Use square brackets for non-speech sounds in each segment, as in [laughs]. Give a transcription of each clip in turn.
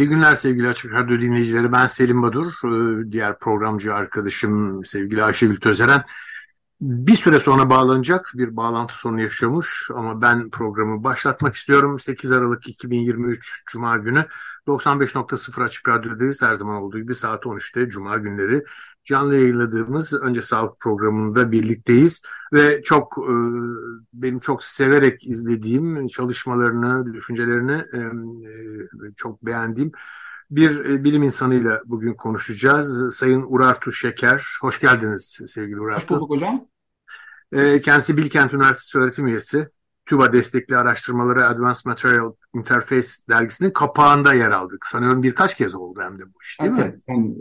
İyi günler sevgili Açık Radyo dinleyicileri. Ben Selim Badur. Ee, diğer programcı arkadaşım sevgili Ayşegül Tözeren. Bir süre sonra bağlanacak bir bağlantı sorunu yaşıyormuş ama ben programı başlatmak istiyorum. 8 Aralık 2023 Cuma günü 95.0 Açık Radyo'dayız. Her zaman olduğu gibi saat 13'te Cuma günleri canlı yayınladığımız Önce Sağlık programında birlikteyiz. Ve çok e, benim çok severek izlediğim çalışmalarını, düşüncelerini e, e, çok beğendiğim bir bilim insanıyla bugün konuşacağız. Sayın Urartu Şeker. Hoş geldiniz sevgili Urartu. Hoş bulduk hocam. Kendisi Bilkent Üniversitesi öğretim üyesi. TÜBA destekli araştırmaları Advanced Material Interface dergisinin kapağında yer aldık. Sanıyorum birkaç kez oldu hem de bu iş değil evet, mi? Yani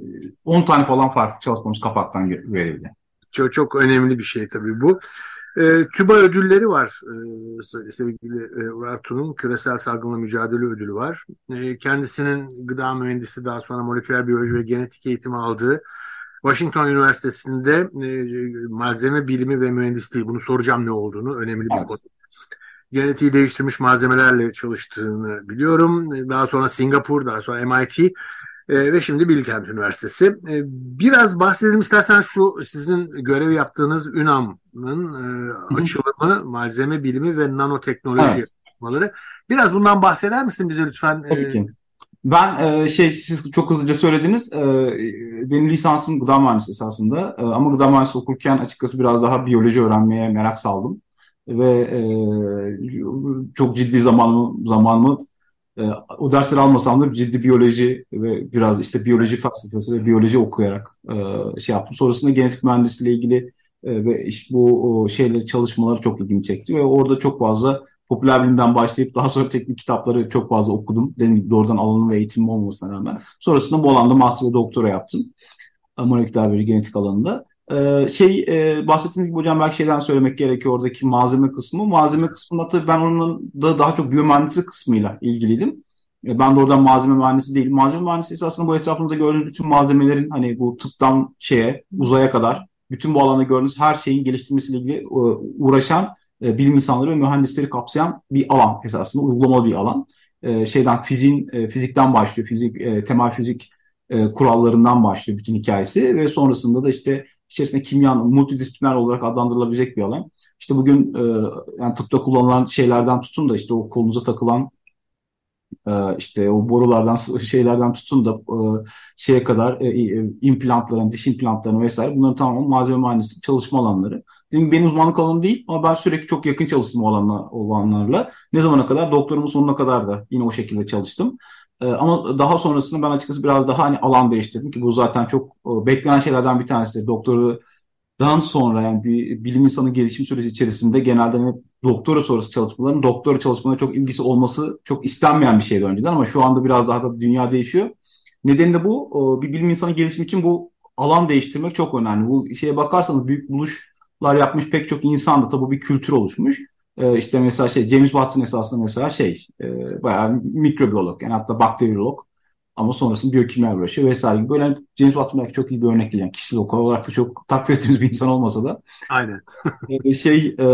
10 tane falan farklı çalışmamız kapaktan verildi. Çok, çok önemli bir şey tabii bu. E, TÜBA ödülleri var e, sevgili e, Urartu'nun küresel salgınla mücadele ödülü var. E, kendisinin gıda mühendisi daha sonra moleküler biyoloji ve genetik eğitimi aldığı Washington Üniversitesi'nde e, malzeme bilimi ve mühendisliği bunu soracağım ne olduğunu önemli bir evet. konu genetiği değiştirmiş malzemelerle çalıştığını biliyorum. Daha sonra Singapur, daha sonra MIT e, ve şimdi Bilkent Üniversitesi. E, biraz bahsedelim istersen şu sizin görev yaptığınız UNAM'ın e, açılımı, malzeme bilimi ve nanoteknoloji evet. Biraz bundan bahseder misin bize lütfen? Tabii ki. Ben e, şey siz çok hızlıca söylediniz. E, benim lisansım gıda mühendisliği esasında. E, ama gıda mühendisliği okurken açıkçası biraz daha biyoloji öğrenmeye merak saldım ve e, çok ciddi zamanımı, zamanımı e, o dersleri almasam da ciddi biyoloji ve biraz işte biyoloji felsefesi ve biyoloji okuyarak e, şey yaptım. Sonrasında genetik mühendisliği ile ilgili e, ve işte bu o şeyleri çalışmaları çok ilgimi çekti ve orada çok fazla popüler bilimden başlayıp daha sonra teknik kitapları çok fazla okudum. Benim doğrudan alanım ve eğitimim olmamasına rağmen. Sonrasında bu alanda master ve doktora yaptım. Moleküler biyoloji genetik alanında. Ee, şey e, bahsettiğiniz gibi hocam belki şeyden söylemek gerekiyor oradaki malzeme kısmı. Malzeme kısmında tabii ben onun da daha çok biyomühendislik kısmıyla ilgiliydim. E, ben de oradan malzeme mühendisi değilim. Malzeme mühendisi aslında bu etrafımızda gördüğünüz bütün malzemelerin hani bu tıptan şeye uzaya kadar bütün bu alanda gördüğünüz her şeyin geliştirmesiyle ilgili e, uğraşan e, bilim insanları ve mühendisleri kapsayan bir alan esasında uygulamalı bir alan. E, şeyden fiziğin e, fizikten başlıyor. Fizik temel fizik kurallarından başlıyor bütün hikayesi ve sonrasında da işte içerisinde kimya multidisipliner olarak adlandırılabilecek bir alan. İşte bugün yani tıpta kullanılan şeylerden tutun da işte o kolunuza takılan işte o borulardan şeylerden tutun da e, şeye kadar e, e, implantların, diş implantlarının vesaire bunların tamamen malzeme mühendisliği çalışma alanları. Benim uzmanlık alanım değil ama ben sürekli çok yakın çalıştım olanlar, olanlarla. Ne zamana kadar? Doktorumun sonuna kadar da yine o şekilde çalıştım. Ee, ama daha sonrasında ben açıkçası biraz daha hani alan değiştirdim ki bu zaten çok beklenen şeylerden bir tanesi. Doktoradan sonra yani bir bilim insanı gelişim süreci içerisinde genelde hep doktora sonrası çalışmaların doktora çalışmalarına çok ilgisi olması çok istenmeyen bir şeydi önceden ama şu anda biraz daha da dünya değişiyor. Nedeni de bu. Bir bilim insanı gelişimi için bu alan değiştirmek çok önemli. Bu şeye bakarsanız büyük buluşlar yapmış pek çok insan da tabii bir kültür oluşmuş. E, işte mesela şey James Watson esasında mesela şey e, bayağı mikrobiyolog yani hatta bakteriyolog ama sonrasında biyokimya uğraşıyor vesaire gibi. Böyle hani James Watson belki çok iyi bir örnek değil. Yani kişisel olarak da çok takdir ettiğimiz bir insan olmasa da. Aynen. [laughs] e, şey e,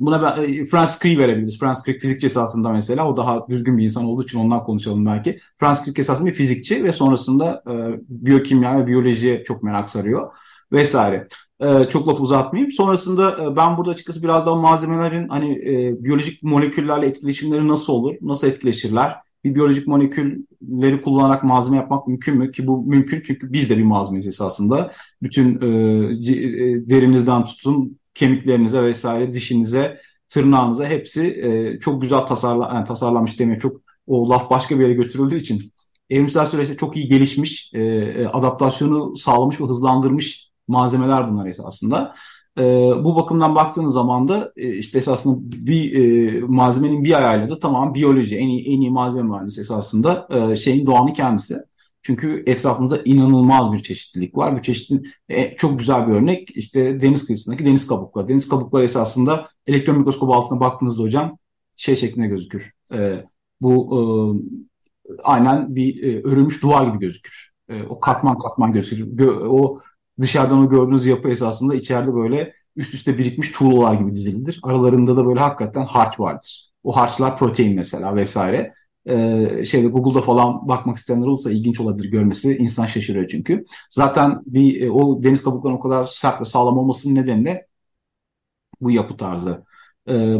buna ben, e, Francis Crick verebiliriz. Francis Crick fizikçi esasında mesela. O daha düzgün bir insan olduğu için ondan konuşalım belki. Francis Crick esasında bir fizikçi ve sonrasında e, biyokimya ve biyolojiye çok merak sarıyor vesaire. Ee, çok laf uzatmayayım. Sonrasında e, ben burada açıkçası biraz daha malzemelerin hani e, biyolojik moleküllerle etkileşimleri nasıl olur, nasıl etkileşirler? Bir biyolojik molekülleri kullanarak malzeme yapmak mümkün mü? Ki bu mümkün çünkü biz de bir malzemeyiz esasında. Bütün e, e, derinizden tutun kemiklerinize vesaire, dişinize, tırnağınıza hepsi e, çok güzel tasarla, yani tasarlanmış demeye çok o laf başka bir yere götürüldüğü için evrimsel süreçte çok iyi gelişmiş, e, e adaptasyonu sağlamış ve hızlandırmış malzemeler bunlar esasında. E, bu bakımdan baktığınız zaman da e, işte esasında bir e, malzemenin bir ayağıyla da tamam biyoloji en iyi en iyi malzeme mühendisi esasında e, şeyin doğanı kendisi. Çünkü etrafımızda inanılmaz bir çeşitlilik var. Bu çeşitli e, çok güzel bir örnek işte deniz kıyısındaki deniz kabukları. Deniz kabukları esasında elektron mikroskop altına baktığınızda hocam şey şeklinde gözükür. E, bu e, aynen bir e, örülmüş duvar gibi gözükür. E, o katman katman gözükür. Gö, o dışarıdan o gördüğünüz yapı esasında içeride böyle üst üste birikmiş tuğlalar gibi dizilidir. Aralarında da böyle hakikaten harç vardır. O harçlar protein mesela vesaire. Şeyde Google'da falan bakmak isteyenler olursa ilginç olabilir görmesi. İnsan şaşırıyor çünkü. Zaten bir e, o deniz kabuklarının o kadar sert ve sağlam olmasının nedeni de bu yapı tarzı. Ee,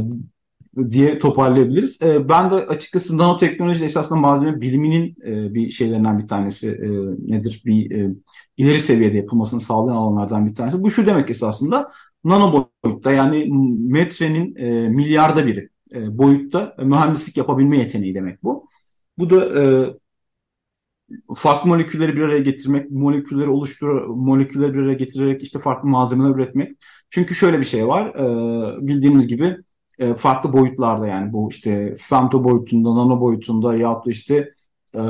diye toparlayabiliriz. E, ben de açıkçası nanoteknoloji esasında malzeme biliminin e, bir şeylerinden bir tanesi e, nedir? Bir e, ileri seviyede yapılmasını sağlayan alanlardan bir tanesi. Bu şu demek esasında nano boyutta yani metrenin e, milyarda biri e, boyutta mühendislik yapabilme yeteneği demek bu. Bu da e, farklı molekülleri bir araya getirmek, molekülleri oluştur, molekülleri bir araya getirerek işte farklı malzemeler üretmek. Çünkü şöyle bir şey var, e, bildiğiniz gibi e, farklı boyutlarda yani bu işte femto boyutunda, nano boyutunda ya da işte e,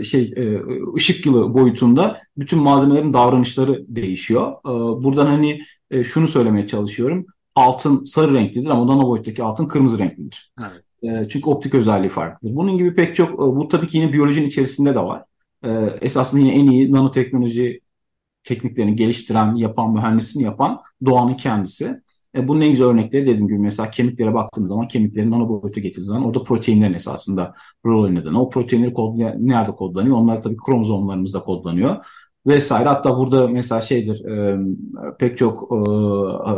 e, şey e, ışık yılı boyutunda bütün malzemelerin davranışları değişiyor. E, buradan hani e, şunu söylemeye çalışıyorum. Altın sarı renklidir ama nano boyuttaki altın kırmızı renklidir. Evet. E, çünkü optik özelliği farklıdır. Bunun gibi pek çok, e, bu tabii ki yine biyolojinin içerisinde de var. E, esasında yine en iyi nanoteknoloji tekniklerini geliştiren, yapan, mühendisini yapan doğanın kendisi. E, bunun en güzel örnekleri dediğim gibi mesela kemiklere baktığımız zaman kemiklerin nano boyuta getirdiği zaman orada proteinlerin esasında rol oynadığını. O proteinleri kodlay nerede kodlanıyor? Onlar tabii kromozomlarımızda kodlanıyor vesaire. Hatta burada mesela şeydir e, pek çok e, e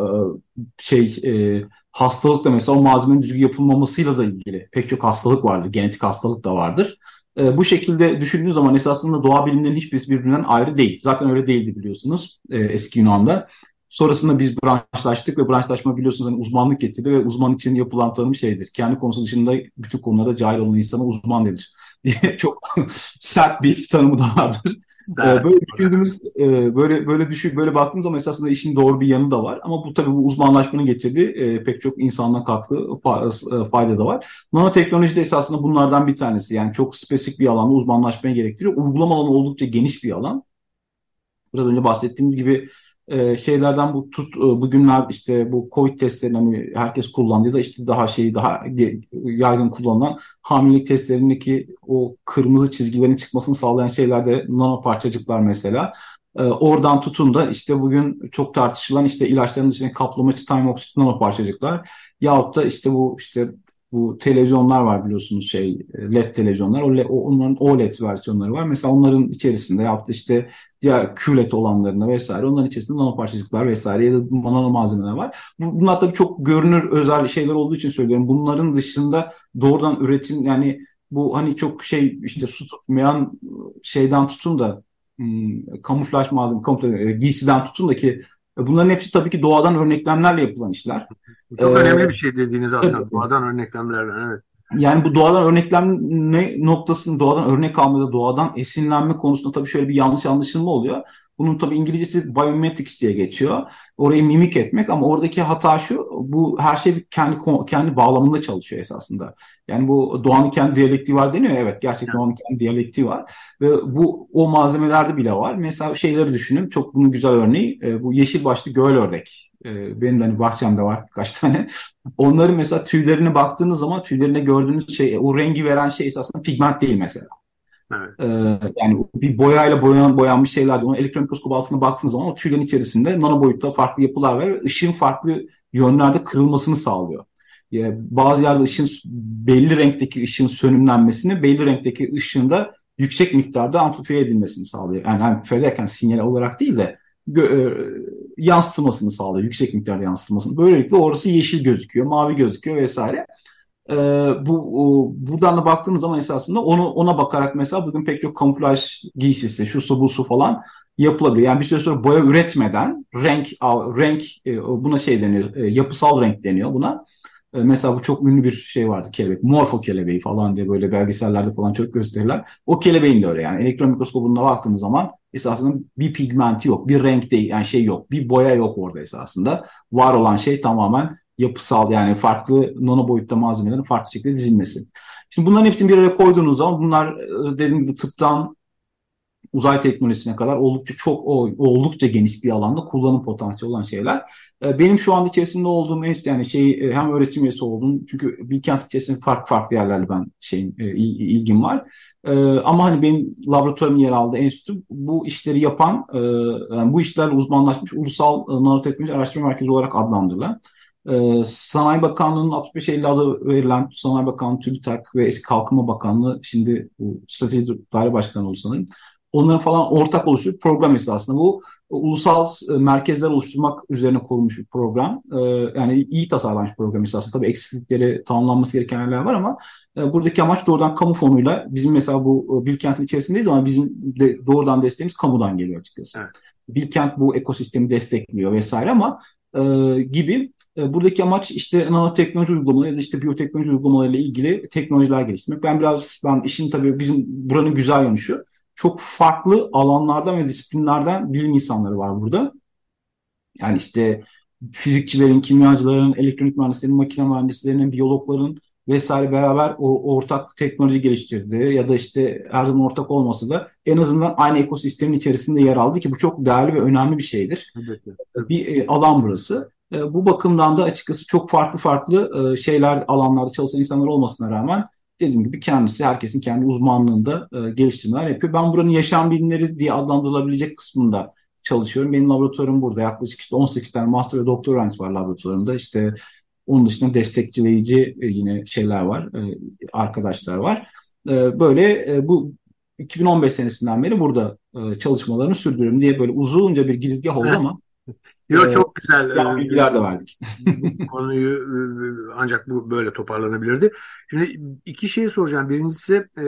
şey e, hastalık da mesela o malzemenin düzgün yapılmamasıyla da ilgili pek çok hastalık vardır. Genetik hastalık da vardır. E, bu şekilde düşündüğünüz zaman esasında doğa bilimlerinin hiçbirisi birbirinden ayrı değil. Zaten öyle değildi biliyorsunuz e, eski Yunan'da. Sonrasında biz branşlaştık ve branşlaşma biliyorsunuz hani uzmanlık getirdi ve uzman için yapılan tanım şeydir. Kendi konusu dışında bütün konularda cahil olan insana uzman denir diye [laughs] çok [laughs] sert bir tanımı da vardır. Ee, böyle düşündüğümüz, e, böyle böyle düşün, böyle baktığımız zaman esasında işin doğru bir yanı da var. Ama bu tabii bu uzmanlaşmanın getirdiği e, pek çok insanla kalktığı e, fayda da var. Nanoteknoloji de esasında bunlardan bir tanesi. Yani çok spesifik bir alanda uzmanlaşmaya gerektiriyor. Uygulama alanı oldukça geniş bir alan. Biraz önce bahsettiğimiz gibi e, şeylerden bu tut e, bugünler işte bu Covid testlerini hani herkes kullandı ya da işte daha şeyi daha yaygın kullanılan hamilelik testlerindeki o kırmızı çizgilerin çıkmasını sağlayan şeylerde nano parçacıklar mesela. E, oradan tutun da işte bugün çok tartışılan işte ilaçların içine kaplamacı time oxid nano parçacıklar yahut da işte bu işte bu televizyonlar var biliyorsunuz şey LED televizyonlar. O, onların OLED versiyonları var. Mesela onların içerisinde ya işte diğer QLED olanlarında vesaire onların içerisinde nano parçacıklar vesaire ya da nano malzemeler var. Bunlar tabii çok görünür özel şeyler olduğu için söylüyorum. Bunların dışında doğrudan üretim yani bu hani çok şey işte su tutmayan şeyden tutun da kamuflaj malzeme, kamuflaj, e, giysiden tutun da ki bunların hepsi tabii ki doğadan örneklemlerle yapılan işler. Çok ee, önemli bir şey dediğiniz aslında evet. doğadan örneklemlerle. Evet. Yani bu doğadan örneklenme noktasını doğadan örnek almada doğadan esinlenme konusunda tabii şöyle bir yanlış anlaşılma oluyor. Bunun tabii İngilizcesi biometrics diye geçiyor. Orayı mimik etmek ama oradaki hata şu, bu her şey kendi kendi bağlamında çalışıyor esasında. Yani bu doğanın kendi diyalektiği var deniyor. Evet gerçekten doğanın kendi diyalektiği var. Ve bu o malzemelerde bile var. Mesela şeyleri düşünün. Çok bunun güzel örneği. E, bu yeşil başlı göl ördek. E, benim de hani bahçemde var kaç tane. [laughs] Onların mesela tüylerine baktığınız zaman tüylerine gördüğünüz şey, o rengi veren şey esasında pigment değil mesela. Evet. Ee, yani bir boyayla boyan, boyanmış şeyler. Onu elektron mikroskop altına baktığınız zaman o tüylerin içerisinde nano boyutta farklı yapılar var ışığın farklı yönlerde kırılmasını sağlıyor. Yani bazı yerde ışın belli renkteki ışığın sönümlenmesini, belli renkteki ışığın da yüksek miktarda amplifiye edilmesini sağlıyor. Yani amplifiye ederken sinyal olarak değil de e, yansıtılmasını sağlıyor. Yüksek miktarda yansıtılmasını. Böylelikle orası yeşil gözüküyor, mavi gözüküyor vesaire. E, bu o, buradan da baktığınız zaman esasında onu ona bakarak mesela bugün pek çok kamuflaj giysisi, şu su bu su falan yapılabiliyor. Yani bir süre sonra boya üretmeden renk renk e, buna şey deniyor, e, yapısal renk deniyor buna. E, mesela bu çok ünlü bir şey vardı kelebek. Morfo kelebeği falan diye böyle belgesellerde falan çok gösterirler. O kelebeğin de öyle yani. Elektron mikroskobunda baktığınız zaman esasında bir pigmenti yok. Bir renk değil yani şey yok. Bir boya yok orada esasında. Var olan şey tamamen yapısal yani farklı nano boyutta malzemelerin farklı şekilde dizilmesi. Şimdi bunların hepsini bir araya koyduğunuz zaman bunlar e, dediğim gibi tıptan uzay teknolojisine kadar oldukça çok oldukça geniş bir alanda kullanım potansiyeli olan şeyler. E, benim şu anda içerisinde olduğum en yani şey e, hem öğretim üyesi oldum çünkü Bilkent içerisinde farklı farklı yerlerle ben şeyim ilgim var. Ama hani benim laboratuvarım yer aldığı enstitü bu işleri yapan yani bu işlerle uzmanlaşmış Ulusal Nanoteknoloji Araştırma Merkezi olarak adlandırılan ee, Sanayi Bakanlığı'nın 65 Eylül adı verilen Sanayi Bakanlığı, TÜBİTAK ve eski Kalkınma Bakanlığı şimdi bu Strateji Daire Başkanı oldu sanırım. Onların falan ortak oluşturduğu program esasında. Bu ulusal e, merkezler oluşturmak üzerine kurulmuş bir program. Ee, yani iyi tasarlanmış program esasında. Tabii eksiklikleri tamamlanması gereken yerler var ama e, buradaki amaç doğrudan kamu fonuyla bizim mesela bu e, Bilkent'in içerisindeyiz ama bizim de doğrudan desteğimiz kamudan geliyor açıkçası. Evet. Bilkent bu ekosistemi destekliyor vesaire ama e, gibi e, buradaki amaç işte nanoteknoloji uygulamaları ya da işte biyoteknoloji uygulamalarıyla ilgili teknolojiler geliştirmek. Ben biraz ben işin tabii bizim buranın güzel yanı şu. Çok farklı alanlardan ve disiplinlerden bilim insanları var burada. Yani işte fizikçilerin, kimyacıların, elektronik mühendislerin, makine mühendislerinin, biyologların vesaire beraber o ortak teknoloji geliştirdi ya da işte her zaman ortak olmasa da en azından aynı ekosistemin içerisinde yer aldı ki bu çok değerli ve önemli bir şeydir. Evet, evet. Bir e, alan burası. E, bu bakımdan da açıkçası çok farklı farklı e, şeyler alanlarda çalışan insanlar olmasına rağmen dediğim gibi kendisi herkesin kendi uzmanlığında e, geliştirmeler yapıyor. Ben buranın yaşam bilimleri diye adlandırılabilecek kısmında çalışıyorum. Benim laboratuvarım burada. Yaklaşık işte 18 tane master ve doktor öğrencisi var laboratuvarımda. İşte onun dışında destekleyici yine şeyler var, arkadaşlar var. Böyle bu 2015 senesinden beri burada çalışmalarını sürdürüyorum diye böyle uzunca bir girizgah oldu ama [laughs] Yok ee, çok güzel. E, bilgiler de verdik. [laughs] konuyu e, ancak bu böyle toparlanabilirdi. Şimdi iki şey soracağım. Birincisi e,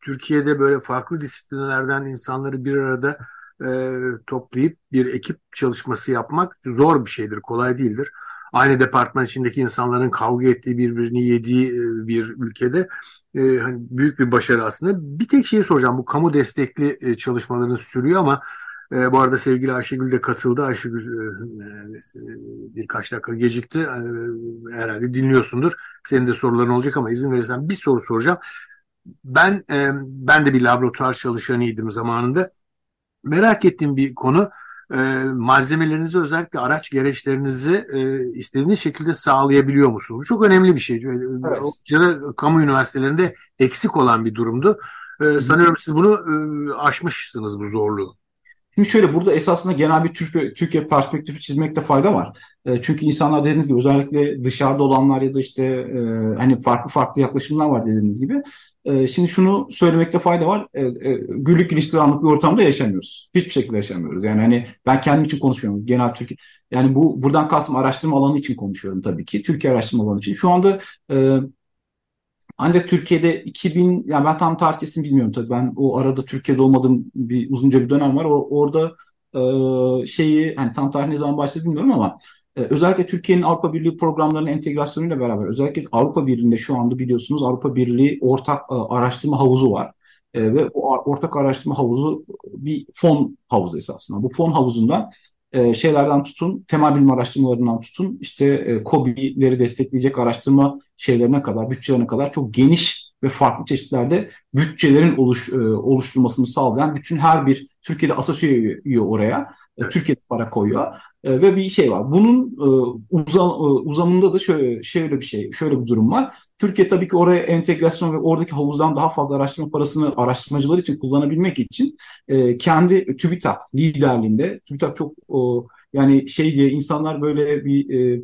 Türkiye'de böyle farklı disiplinlerden insanları bir arada e, toplayıp bir ekip çalışması yapmak zor bir şeydir, kolay değildir. Aynı departman içindeki insanların kavga ettiği, birbirini yediği e, bir ülkede e, hani büyük bir başarı aslında. Bir tek şeyi soracağım. Bu kamu destekli e, çalışmalarınız sürüyor ama e, bu arada sevgili Ayşegül de katıldı. Ayşegül e, e, birkaç dakika gecikti. E, herhalde dinliyorsundur. Senin de soruların olacak ama izin verirsen bir soru soracağım. Ben e, ben de bir laboratuvar çalışanıydım zamanında. Merak ettiğim bir konu e, malzemelerinizi özellikle araç gereçlerinizi e, istediğiniz şekilde sağlayabiliyor musunuz? Çok önemli bir şey. Evet. Da kamu üniversitelerinde eksik olan bir durumdu. E, sanıyorum siz bunu e, aşmışsınız bu zorluğu. Şimdi şöyle burada esasında genel bir Türkiye, Türkiye perspektifi çizmekte fayda var. E, çünkü insanlar dediğiniz gibi özellikle dışarıda olanlar ya da işte e, hani farklı farklı yaklaşımlar var dediğiniz gibi. E, şimdi şunu söylemekte fayda var. E, e, güllük ilişkilenlik bir ortamda yaşamıyoruz. Hiçbir şekilde yaşamıyoruz. Yani hani ben kendim için konuşmuyorum. Genel Türkiye yani bu buradan kastım araştırma alanı için konuşuyorum tabii ki. Türkiye araştırma alanı için. Şu anda e, ancak Türkiye'de 2000, yani ben tam tarihçesini bilmiyorum tabii. Ben o arada Türkiye'de olmadığım bir uzunca bir dönem var. O, orada e, şeyi, hani tam tarih ne zaman başladı bilmiyorum ama e, özellikle Türkiye'nin Avrupa Birliği programlarının entegrasyonuyla beraber özellikle Avrupa Birliği'nde şu anda biliyorsunuz Avrupa Birliği ortak e, araştırma havuzu var. E, ve o ortak araştırma havuzu bir fon havuzu esasında. Bu fon havuzundan e, şeylerden tutun, temel bilim araştırmalarından tutun, işte e, COBİ'leri destekleyecek araştırma şeylerine kadar, bütçelerine kadar çok geniş ve farklı çeşitlerde bütçelerin oluş, e, oluşturulmasını sağlayan bütün her bir Türkiye'de asosye üye oraya, e, evet. Türkiye'de para koyuyor. E, ve bir şey var. Bunun e, uza, e, uzamında da şöyle, şöyle bir şey, şöyle bir durum var. Türkiye tabii ki oraya entegrasyon ve oradaki havuzdan daha fazla araştırma parasını araştırmacılar için kullanabilmek için e, kendi TÜBİTAK liderliğinde, TÜBİTAK çok o, yani şey diye insanlar böyle bir e,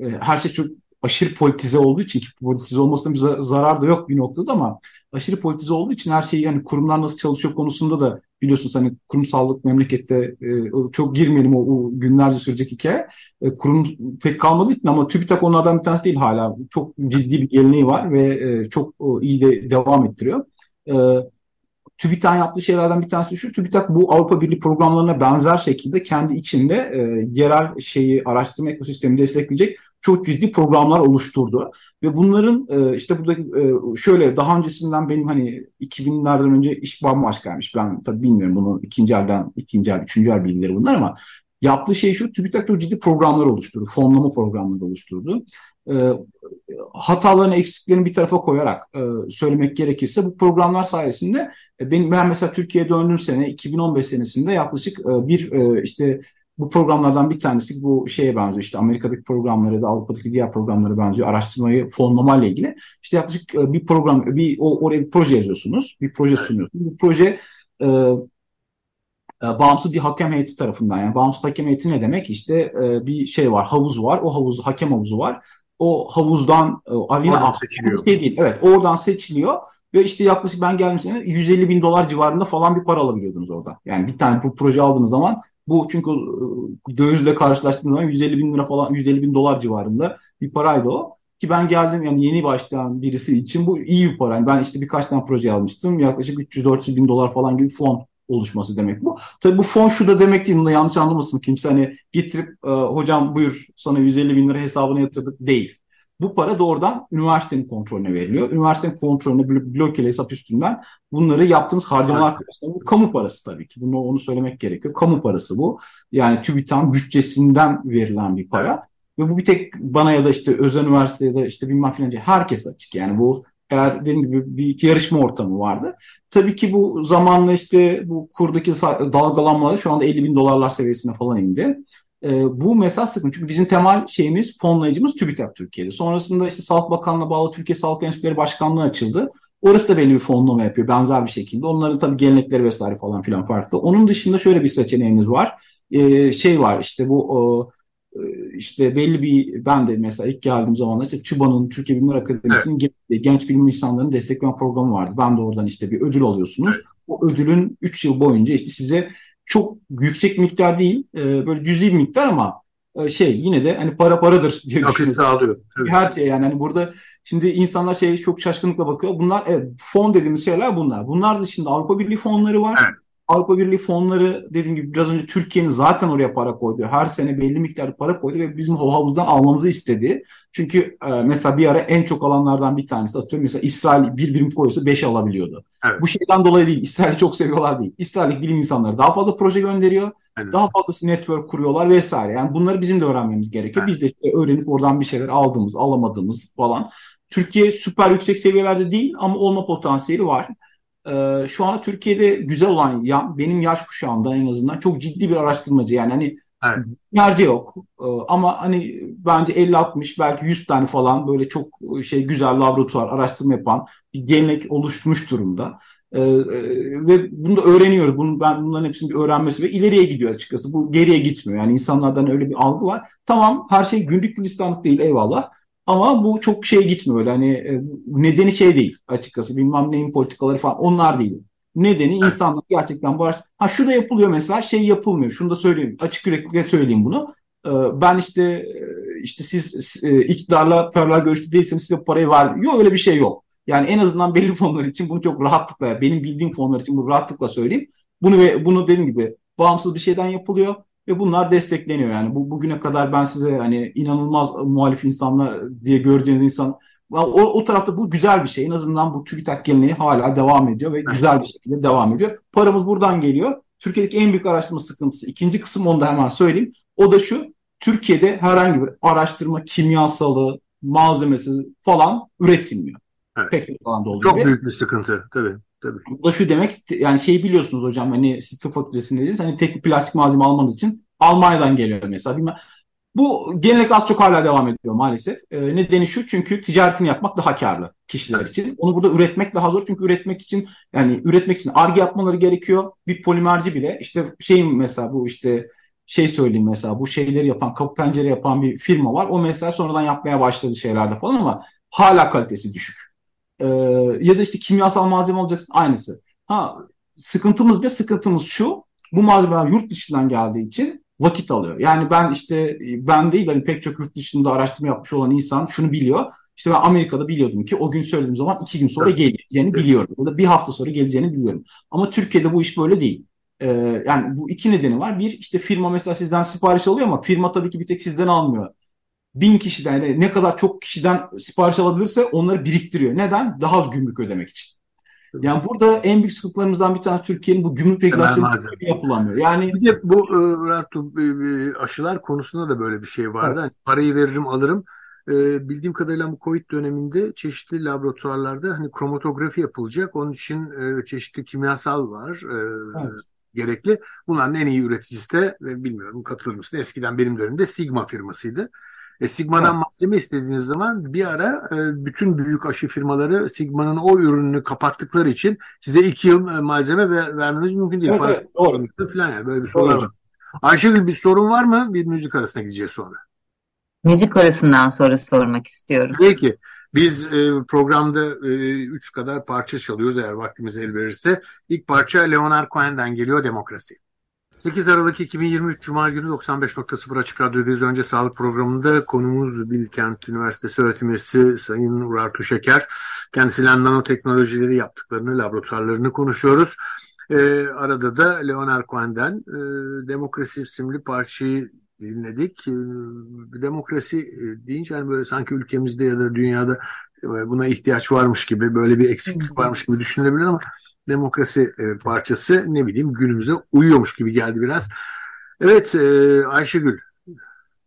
e, her şey çok aşırı politize olduğu için ki politize olmasına bir zarar da yok bir noktada ama aşırı politize olduğu için her şey yani kurumlar nasıl çalışıyor konusunda da biliyorsunuz hani kurumsallık memlekette e, çok girmeyelim o, o günlerce sürecek hikaye. E, kurum pek kalmadığı için ama TÜBİTAK onlardan bir tanesi değil hala. Çok ciddi bir geleneği var ve e, çok o, iyi de devam ettiriyor. E, TÜBİTAK'ın yaptığı şeylerden bir tanesi şu. TÜBİTAK bu Avrupa Birliği programlarına benzer şekilde kendi içinde e, yerel şeyi araştırma ekosistemini destekleyecek çok ciddi programlar oluşturdu. Ve bunların e, işte burada e, şöyle daha öncesinden benim hani 2000'lerden önce iş bambaşkaymış. Ben tabii bilmiyorum bunu ikinci elden, ikinci el, üçüncü el bilgileri bunlar ama yaptığı şey şu TÜBİTAK çok ciddi programlar oluşturdu. Fonlama programları oluşturdu. e, hatalarını, eksiklerini bir tarafa koyarak e, söylemek gerekirse bu programlar sayesinde ben mesela Türkiye'ye döndüğüm sene 2015 senesinde yaklaşık bir işte bu programlardan bir tanesi bu şeye benziyor işte Amerika'daki programlara da Avrupa'daki diğer programlara benziyor araştırmayı fonlama ile ilgili işte yaklaşık e, bir program bir o, oraya bir proje yazıyorsunuz bir proje sunuyorsunuz bu proje e, e, bağımsız bir hakem heyeti tarafından yani bağımsız hakem heyeti ne demek işte e, bir şey var havuz var o havuz hakem havuzu var o havuzdan e, arena seçiliyor. Şey değil. Evet oradan seçiliyor ve işte yaklaşık ben gelmiştim 150 bin dolar civarında falan bir para alabiliyordunuz orada. Yani bir tane bu proje aldığınız zaman bu çünkü e, dövizle karşılaştığınız zaman 150 bin lira falan 150 bin dolar civarında bir paraydı o. Ki ben geldim yani yeni başlayan birisi için bu iyi bir para. Yani ben işte birkaç tane proje almıştım. Yaklaşık 300-400 bin dolar falan gibi fon oluşması demek bu. Tabii bu fon şu da demek değil. Bunu yanlış anlamasın kimse hani getirip e, hocam buyur sana 150 bin lira hesabına yatırdık değil. Bu para doğrudan üniversitenin kontrolüne veriliyor. Üniversitenin kontrolüne blokeli hesap üstünden bunları yaptığınız harcamalar karşısında bu kamu parası tabii ki. Bunu onu söylemek gerekiyor. Kamu parası bu. Yani TÜBİTAK'ın bütçesinden verilen bir para. Ve bu bir tek bana ya da işte özel üniversitede ya da işte bilmem filan herkes açık. Yani bu eğer dediğim gibi bir yarışma ortamı vardı. Tabii ki bu zamanla işte bu kurdaki dalgalanmaları şu anda 50 bin dolarlar seviyesine falan indi. E, bu mesaj sıkıntı. Çünkü bizim temel şeyimiz, fonlayıcımız TÜBİTAK Türkiye'de. Sonrasında işte Sağlık Bakanlığı'na bağlı Türkiye Sağlık Enstitüleri Başkanlığı açıldı. Orası da belli bir fonlama yapıyor benzer bir şekilde. Onların tabii gelenekleri vesaire falan filan farklı. Onun dışında şöyle bir seçeneğiniz var. Ee, şey var işte bu o, işte belli bir ben de mesela ilk geldiğim zaman işte TÜBA'nın Türkiye Bilimler Akademisi'nin evet. genç bilim insanlarını destekleme programı vardı. Ben de oradan işte bir ödül alıyorsunuz. O ödülün 3 yıl boyunca işte size çok yüksek miktar değil e, böyle cüzi bir miktar ama e, şey yine de hani para paradır diye düşünüyorum. sağlıyor. Evet. Her şey yani hani burada şimdi insanlar şey çok şaşkınlıkla bakıyor. Bunlar evet fon dediğimiz şeyler bunlar. Bunlar dışında Avrupa Birliği fonları var. Evet. Avrupa Birliği fonları dediğim gibi biraz önce Türkiye'nin zaten oraya para koydu. Her sene belli miktarda para koydu ve bizim o havuzdan almamızı istedi. Çünkü e, mesela bir ara en çok alanlardan bir tanesi atıyorum mesela İsrail bir birim koyuyorsa 5 alabiliyordu. Evet. Bu şeyden dolayı değil. İsrail'i çok seviyorlar değil. İsrail bilim insanları daha fazla proje gönderiyor. Evet. Daha fazlası network kuruyorlar vesaire. Yani bunları bizim de öğrenmemiz gerekiyor. Evet. Biz de işte öğrenip oradan bir şeyler aldığımız, alamadığımız falan. Türkiye süper yüksek seviyelerde değil ama olma potansiyeli var e, şu anda Türkiye'de güzel olan ya, benim yaş kuşağımda en azından çok ciddi bir araştırmacı yani hani evet. yok e, ama hani bence 50-60 belki 100 tane falan böyle çok şey güzel laboratuvar araştırma yapan bir gelenek oluşmuş durumda. Ee, ve bunu da öğreniyoruz. Bunu, ben bunların hepsini bir öğrenmesi ve ileriye gidiyor açıkçası. Bu geriye gitmiyor. Yani insanlardan öyle bir algı var. Tamam her şey günlük gülistanlık değil eyvallah. Ama bu çok şey gitmiyor öyle hani e, nedeni şey değil açıkçası bilmem neyin politikaları falan onlar değil. Nedeni evet. insanlar gerçekten barış. Ha şu da yapılıyor mesela şey yapılmıyor. Şunu da söyleyeyim açık yüreklilikle söyleyeyim bunu. E, ben işte e, işte siz iktidarla paralel görüşlü değilseniz size parayı var. Yok öyle bir şey yok. Yani en azından [laughs] belli fonlar için bunu çok rahatlıkla benim bildiğim fonlar için bunu rahatlıkla söyleyeyim. Bunu ve bunu dediğim gibi bağımsız bir şeyden yapılıyor. Ve bunlar destekleniyor yani. Bu bugüne kadar ben size hani inanılmaz muhalif insanlar diye göreceğiniz insan o, o tarafta bu güzel bir şey. En azından bu TÜBİTAK geleneği hala devam ediyor ve güzel bir şekilde devam ediyor. Paramız buradan geliyor. Türkiye'deki en büyük araştırma sıkıntısı. ikinci kısım onu da hemen söyleyeyim. O da şu. Türkiye'de herhangi bir araştırma kimyasalı, malzemesi falan üretilmiyor. Evet. Pek falan olduğu Çok gibi. büyük bir sıkıntı tabii. Tabii. Bu da şu demek yani şey biliyorsunuz hocam hani siz tıp fakültesindeyiz hani tek bir plastik malzeme almanız için Almanya'dan geliyor mesela. Bu gelenek az çok hala devam ediyor maalesef. E, nedeni şu çünkü ticaretini yapmak daha karlı kişiler için. Onu burada üretmek daha zor çünkü üretmek için yani üretmek için arge yapmaları gerekiyor. Bir polimerci bile işte şey mesela bu işte şey söyleyeyim mesela bu şeyleri yapan kapı pencere yapan bir firma var. O mesela sonradan yapmaya başladı şeylerde falan ama hala kalitesi düşük. Ee, ya da işte kimyasal malzeme alacaksın aynısı. Ha sıkıntımız ne? Sıkıntımız şu. Bu malzemeler yurt dışından geldiği için vakit alıyor. Yani ben işte ben değil hani pek çok yurt dışında araştırma yapmış olan insan şunu biliyor. İşte ben Amerika'da biliyordum ki o gün söylediğim zaman iki gün sonra geleceğini biliyorum. Ya da bir hafta sonra geleceğini biliyorum. Ama Türkiye'de bu iş böyle değil. Ee, yani bu iki nedeni var. Bir işte firma mesela sizden sipariş alıyor ama firma tabii ki bir tek sizden almıyor bin kişiden yani ne kadar çok kişiden sipariş alabilirse onları biriktiriyor. Neden? Daha az gümrük ödemek için. Yani burada en büyük sıkıntılarımızdan bir tanesi Türkiye'nin bu gümrük regülasyonu yapılamıyor. Yani bir de bu e, aşılar konusunda da böyle bir şey vardı. Yani parayı veririm alırım E, bildiğim kadarıyla bu Covid döneminde çeşitli laboratuvarlarda hani kromatografi yapılacak. Onun için e, çeşitli kimyasal var e, evet. gerekli. Bunların en iyi üreticisi de bilmiyorum katılır mısın? Eskiden benim dönemimde Sigma firmasıydı. E, Sigma'dan evet. malzeme istediğiniz zaman bir ara e, bütün büyük aşı firmaları Sigma'nın o ürününü kapattıkları için size iki yıl e, malzeme ver, vermeniz mümkün değil. Evet, evet, doğru. Falan yani böyle bir sorun var. Ayşegül bir sorun var mı? Bir müzik arasına gideceğiz sonra. Müzik arasından sonra sormak istiyorum. Peki. Biz e, programda e, üç kadar parça çalıyoruz eğer vaktimiz el verirse. İlk parça Leonard Cohen'den geliyor Demokrasi. 8 Aralık 2023 Cuma günü 95.0 Açık Radyo'dayız. Önce sağlık programında konumuz Bilkent Üniversitesi öğretim üyesi Sayın Urartu Şeker. Kendisiyle nanoteknolojileri yaptıklarını, laboratuvarlarını konuşuyoruz. E, arada da Leonard Cohen'den e, Demokrasi isimli parçayı dinledik. E, demokrasi e, deyince yani böyle sanki ülkemizde ya da dünyada e, buna ihtiyaç varmış gibi, böyle bir eksiklik varmış gibi düşünülebilir ama demokrasi e, parçası ne bileyim günümüze uyuyormuş gibi geldi biraz. Evet e, Ayşegül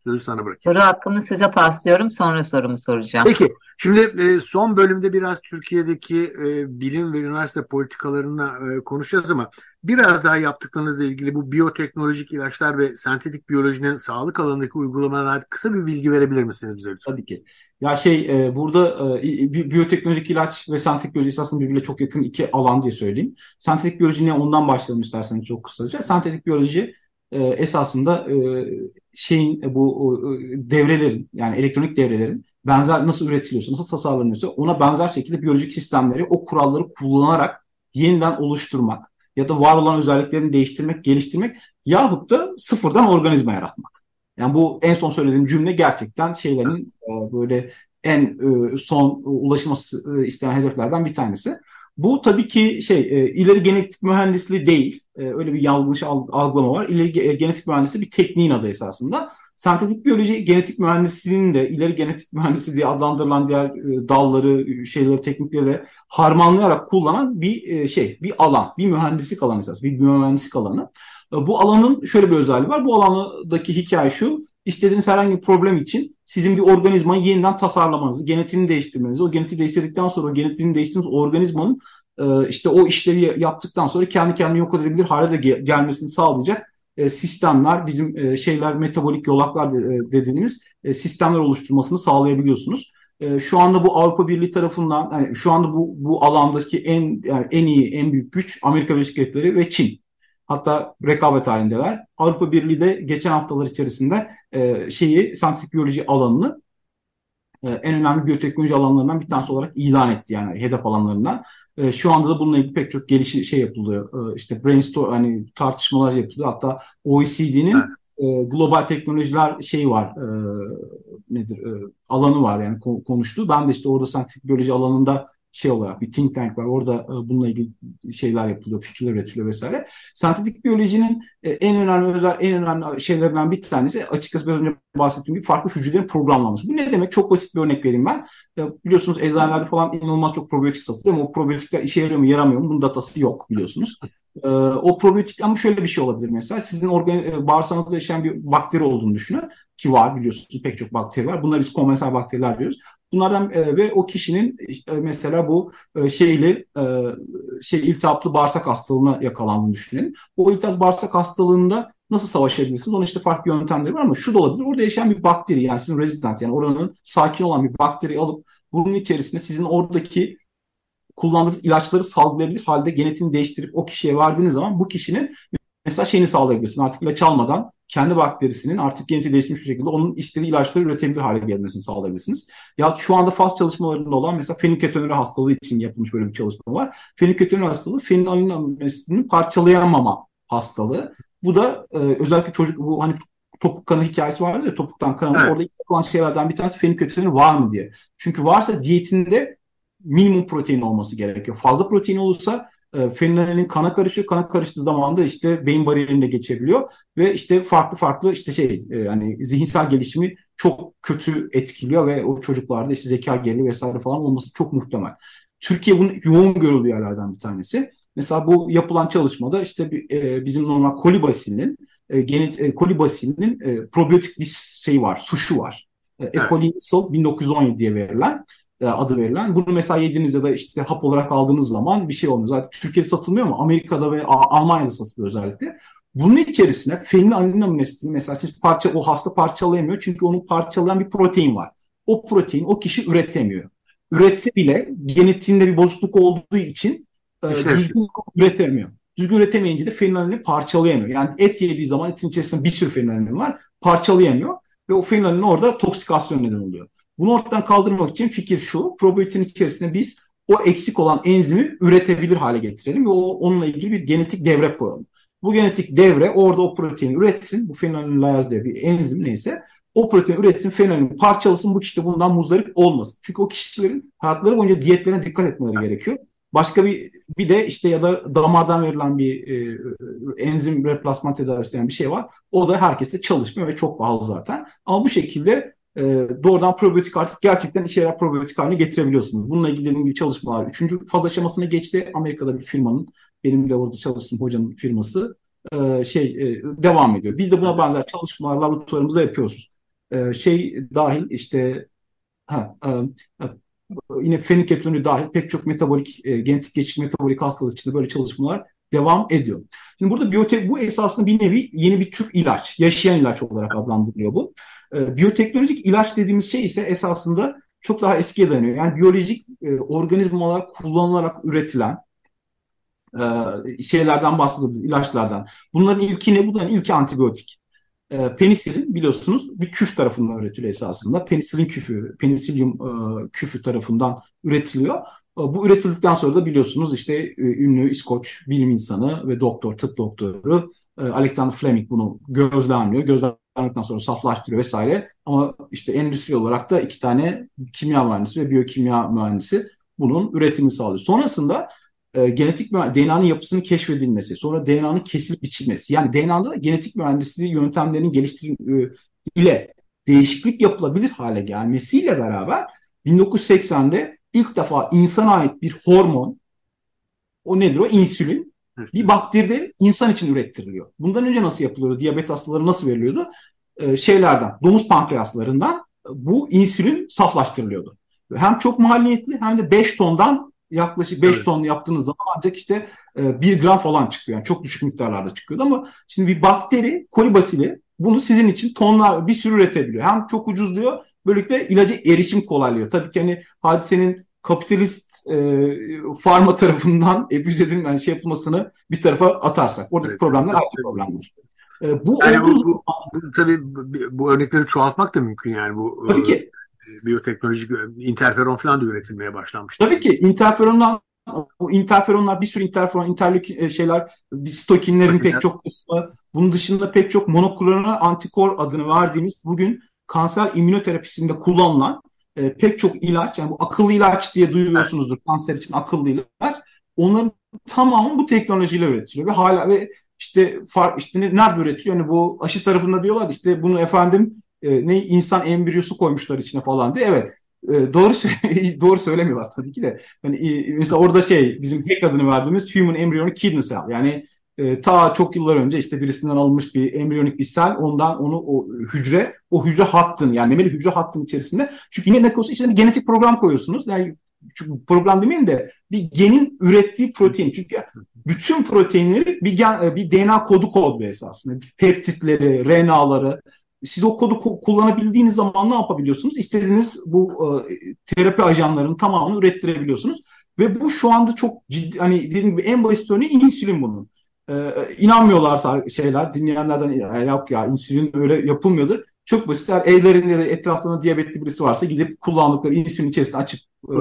sözü sana bırakayım. Soru hakkımı size paslıyorum sonra sorumu soracağım. Peki şimdi e, son bölümde biraz Türkiye'deki e, bilim ve üniversite politikalarına e, konuşacağız ama biraz daha yaptıklarınızla ilgili bu biyoteknolojik ilaçlar ve sentetik biyolojinin sağlık alanındaki uygulamalarına kısa bir bilgi verebilir misiniz bize lütfen? Tabii ki. Ya şey e, burada e, biyoteknolojik ilaç ve sentetik biyoloji aslında birbirine çok yakın iki alan diye söyleyeyim. Sentetik biyoloji ne ondan başlayalım isterseniz çok kısaca. Sentetik biyoloji e, esasında e, şeyin e, bu e, devrelerin yani elektronik devrelerin benzer nasıl üretiliyorsa, nasıl tasarlanıyorsa ona benzer şekilde biyolojik sistemleri o kuralları kullanarak yeniden oluşturmak ya da var olan özelliklerini değiştirmek, geliştirmek yahut da sıfırdan organizma yaratmak. Yani bu en son söylediğim cümle gerçekten şeylerin e, böyle en son ulaşılması istenen hedeflerden bir tanesi. Bu tabii ki şey e, ileri genetik mühendisliği değil. E, öyle bir yanlış algılama var. İleri e, genetik mühendisliği bir tekniğin adı esasında. Sentetik biyoloji genetik mühendisliğinin de ileri genetik mühendisliği diye adlandırılan diğer e, dalları, şeyleri, teknikleri de harmanlayarak kullanan bir e, şey, bir alan, bir mühendislik alanı esas, bir mühendislik alanı. E, bu alanın şöyle bir özelliği var. Bu alandaki hikaye şu, istediğiniz herhangi bir problem için sizin bir organizmayı yeniden tasarlamanızı, genetiğini değiştirmenizi, o genetiği değiştirdikten sonra o genetiğini değiştirdiğiniz organizmanın e, işte o işlevi yaptıktan sonra kendi kendini yok edebilir hale de gelmesini sağlayacak e, sistemler, bizim e, şeyler metabolik yolaklar dediğimiz sistemler oluşturmasını sağlayabiliyorsunuz. Şu anda bu Avrupa Birliği tarafından, yani şu anda bu bu alandaki en yani en iyi, en büyük güç Amerika Birleşik Devletleri ve Çin. Hatta rekabet halindeler. Avrupa Birliği de geçen haftalar içerisinde e, şeyi sentetik biyoloji alanını e, en önemli biyoteknoloji alanlarından bir tanesi olarak ilan etti yani hedef alanlarından. E, şu anda da bununla ilgili pek çok gelişi şey yapılıyor. E, işte brainstorm hani tartışmalar yapılıyor. Hatta OECD'nin e, global teknolojiler şeyi var. E, nedir? E, alanı var yani konuştu. Ben de işte orada sentetik biyoloji alanında şey olarak bir think tank var. Orada e, bununla ilgili şeyler yapılıyor, fikirler üretiliyor vesaire. Sentetik biyolojinin e, en önemli özel, en önemli şeylerinden bir tanesi açıkçası biraz önce bahsettiğim gibi farklı hücrelerin programlanması. Bu ne demek? Çok basit bir örnek vereyim ben. Biliyorsunuz eczanelerde falan inanılmaz çok probiyotik satılıyor ama o probiyotikler işe yarıyor mu yaramıyor mu? Bunun datası yok biliyorsunuz. O probiyotik ama şöyle bir şey olabilir mesela. Sizin organ, e, bağırsağınızda yaşayan bir bakteri olduğunu düşünün. Ki var biliyorsunuz pek çok bakteri var. Bunlar biz konvansiyonel bakteriler diyoruz. Bunlardan e, ve o kişinin e, mesela bu e, şeyli e, şey iltihaplı bağırsak hastalığına yakalandığını düşünelim. O iltihaplı bağırsak hastalığında nasıl savaşabilirsiniz? Onun işte farklı yöntemleri var ama şu da olabilir. Orada yaşayan bir bakteri yani sizin resident yani oranın sakin olan bir bakteri alıp bunun içerisinde sizin oradaki kullandığınız ilaçları salgılayabilir halde genetiğini değiştirip o kişiye verdiğiniz zaman bu kişinin mesela şeyini sağlayabilirsin. Artık ilaç almadan kendi bakterisinin artık genetiği değişmiş bir şekilde onun istediği ilaçları üretebilir hale gelmesini sağlayabilirsiniz. Ya şu anda faz çalışmalarında olan mesela fenilketonuri hastalığı için yapılmış böyle bir çalışma var. Fenilketonuri hastalığı fenilalanin parçalayamama hastalığı. Bu da e, özellikle çocuk bu hani topuk kanı hikayesi vardı ya topuktan kanı evet. orada yapılan şeylerden bir tanesi fenilketonuri var mı diye. Çünkü varsa diyetinde minimum protein olması gerekiyor. Fazla protein olursa e, fenilalanin kana karışıyor. Kana karıştığı zaman da işte beyin bariyerinde geçebiliyor ve işte farklı farklı işte şey e, yani zihinsel gelişimi çok kötü etkiliyor ve o çocuklarda işte zeka geriliği vesaire falan olması çok muhtemel. Türkiye bunun yoğun görüldüğü yerlerden bir tanesi. Mesela bu yapılan çalışmada işte e, bizim normal kolibasinin e, genet e, kolibasinin e, probiyotik bir şey var, suşu var. E, Ecolinisol 1917 diye verilen e, adı verilen. Bunu mesela yediğiniz ya da işte hap olarak aldığınız zaman bir şey olmuyor. Zaten Türkiye'de satılmıyor ama Amerika'da ve Almanya'da satılıyor özellikle. Bunun içerisine fenil amino asidi mesela siz parça o hasta parçalayamıyor çünkü onu parçalayan bir protein var. O protein o kişi üretemiyor. Üretse bile genetiğinde bir bozukluk olduğu için e, düzgün üretemiyor. Düzgün üretemeyince de fenilalanini parçalayamıyor. Yani et yediği zaman etin içerisinde bir sürü fenilanin var. Parçalayamıyor ve o fenilanin orada toksikasyon neden oluyor. Bunu ortadan kaldırmak için fikir şu. Probiyotin içerisinde biz o eksik olan enzimi üretebilir hale getirelim ve o, onunla ilgili bir genetik devre koyalım. Bu genetik devre orada o proteini üretsin. Bu fenolinlayaz diye bir enzim neyse. O protein üretsin, fenolini parçalasın. Bu kişi de bundan muzdarip olmasın. Çünkü o kişilerin hayatları boyunca diyetlerine dikkat etmeleri gerekiyor. Başka bir bir de işte ya da damardan verilen bir e, enzim replasman tedavisi yani bir şey var. O da herkeste çalışmıyor ve çok pahalı zaten. Ama bu şekilde e, doğrudan probiyotik artık gerçekten işe yarar probiyotik haline getirebiliyorsunuz. Bununla ilgili dediğim gibi çalışmalar. Üçüncü faz aşamasına geçti. Amerika'da bir firmanın benim de orada çalıştığım hocanın firması e, şey e, devam ediyor. Biz de buna benzer çalışmalar laboratuvarımızda yapıyoruz. E, şey dahil işte ha, e, e yine feniketloni dahil pek çok metabolik e, genetik geçiş metabolik hastalık içinde böyle çalışmalar devam ediyor. Şimdi burada biyotek bu esasında bir nevi yeni bir tür ilaç, yaşayan ilaç olarak adlandırılıyor bu. E, biyoteknolojik ilaç dediğimiz şey ise esasında çok daha eskiye dayanıyor. Yani biyolojik e, organizmalar kullanılarak üretilen e, şeylerden bahsediyoruz, ilaçlardan. Bunların ilki ne? Bunların ilki antibiyotik. E, penisilin biliyorsunuz bir küf tarafından üretiliyor esasında. Penisilin küfü, penisilyum e, küfü tarafından üretiliyor. E, bu üretildikten sonra da biliyorsunuz işte e, ünlü İskoç bilim insanı ve doktor, tıp doktoru e, Alexander Fleming bunu gözlemliyor. Gözlemledikten sonra saflaştırıyor vesaire. Ama işte endüstri olarak da iki tane kimya mühendisi ve biyokimya mühendisi bunun üretimini sağlıyor. Sonrasında e, genetik DNA'nın yapısının keşfedilmesi, sonra DNA'nın kesilip biçilmesi. Yani DNA'da da genetik mühendisliği yöntemlerinin geliştirilmesi ile değişiklik yapılabilir hale gelmesiyle beraber 1980'de ilk defa insana ait bir hormon, o nedir o? İnsülin, bir bakteride insan için ürettiriliyor. Bundan önce nasıl yapılıyordu? Diyabet hastaları nasıl veriliyordu? Ee, şeylerden, domuz pankreaslarından bu insülin saflaştırılıyordu. Hem çok maliyetli hem de 5 tondan yaklaşık 5 evet. ton yaptığınız zaman ancak işte e, 1 gram falan çıkıyor. Yani çok düşük miktarlarda çıkıyordu ama şimdi bir bakteri kolibasili bunu sizin için tonlar bir sürü üretebiliyor. Hem çok ucuzluyor böylelikle ilaca erişim kolaylıyor. Tabii ki hani hadisenin kapitalist e, farma tarafından [laughs] ebüz edilmeyen yani şey yapılmasını bir tarafa atarsak. Oradaki evet, problemler ayrı problemler. E, bu, yani bu, bu, bu, tabii bu örnekleri çoğaltmak da mümkün yani bu. Tabii ki biyoteknolojik interferon falan da üretilmeye başlanmış. Tabii ki interferonlar bu interferonlar bir sürü interferon, interleukin e, şeyler, stokinlerin pek çok kısmı. Bunun dışında pek çok monoklonal antikor adını verdiğimiz bugün kanser immünoterapisinde kullanılan e, pek çok ilaç, yani bu akıllı ilaç diye duyuyorsunuzdur kanser için akıllı ilaç. Onların tamamı bu teknolojiyle üretiliyor ve hala ve işte far, işte nerede üretiliyor? Yani bu aşı tarafında diyorlar işte bunu efendim e, ne insan embriyosu koymuşlar içine falan diye. Evet e, doğru [laughs] doğru söylemiyorlar tabii ki de. Yani e, mesela orada şey bizim hack adını verdiğimiz human embryonic kidney cell. Yani e, ta çok yıllar önce işte birisinden alınmış bir embriyonik bir sel ondan onu o hücre o hücre hattın yani memeli hücre hattın içerisinde çünkü yine ne koyuyorsunuz içine bir genetik program koyuyorsunuz. Yani çünkü program demeyeyim de bir genin ürettiği protein. Çünkü bütün proteinleri bir, gen, bir DNA kodu kodluyor esasında. Peptitleri, RNA'ları, siz o kodu kullanabildiğiniz zaman ne yapabiliyorsunuz? İstediğiniz bu e, terapi ajanlarının tamamını ürettirebiliyorsunuz. Ve bu şu anda çok ciddi hani dediğim gibi en basit örneği insülin bunun. Ee, inanmıyorlarsa şeyler dinleyenlerden ya, yok ya insülin öyle yapılmıyordur. Çok basit. Eğer evlerinde ya da etraflarında diyabetli birisi varsa gidip kullandıkları insülin içerisinde açıp e,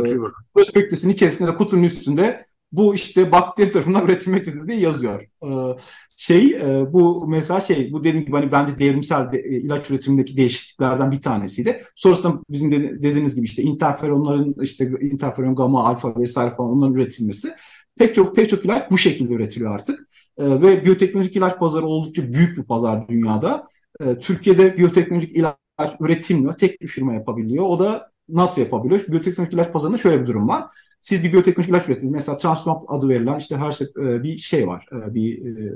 prospektüsün içerisinde de kutunun üstünde bu işte bakteri tarafından üretilmektedir diye yazıyor. Ee, şey e, bu mesela şey bu dediğim gibi hani bence devrimsel de, e, ilaç üretimindeki değişikliklerden bir tanesiydi. Sonrasında bizim de, dediğiniz gibi işte interferonların işte interferon gamma alfa vesaire falan onların üretilmesi pek çok pek çok ilaç bu şekilde üretiliyor artık. Ee, ve biyoteknolojik ilaç pazarı oldukça büyük bir pazar dünyada. Ee, Türkiye'de biyoteknolojik ilaç üretilmiyor. Tek bir firma yapabiliyor. O da nasıl yapabiliyor? Biyoteknolojik ilaç pazarında şöyle bir durum var siz bir biyoteknolojik ilaç ürettiniz. Mesela Transmap adı verilen işte her şey, bir şey var. E, bir e,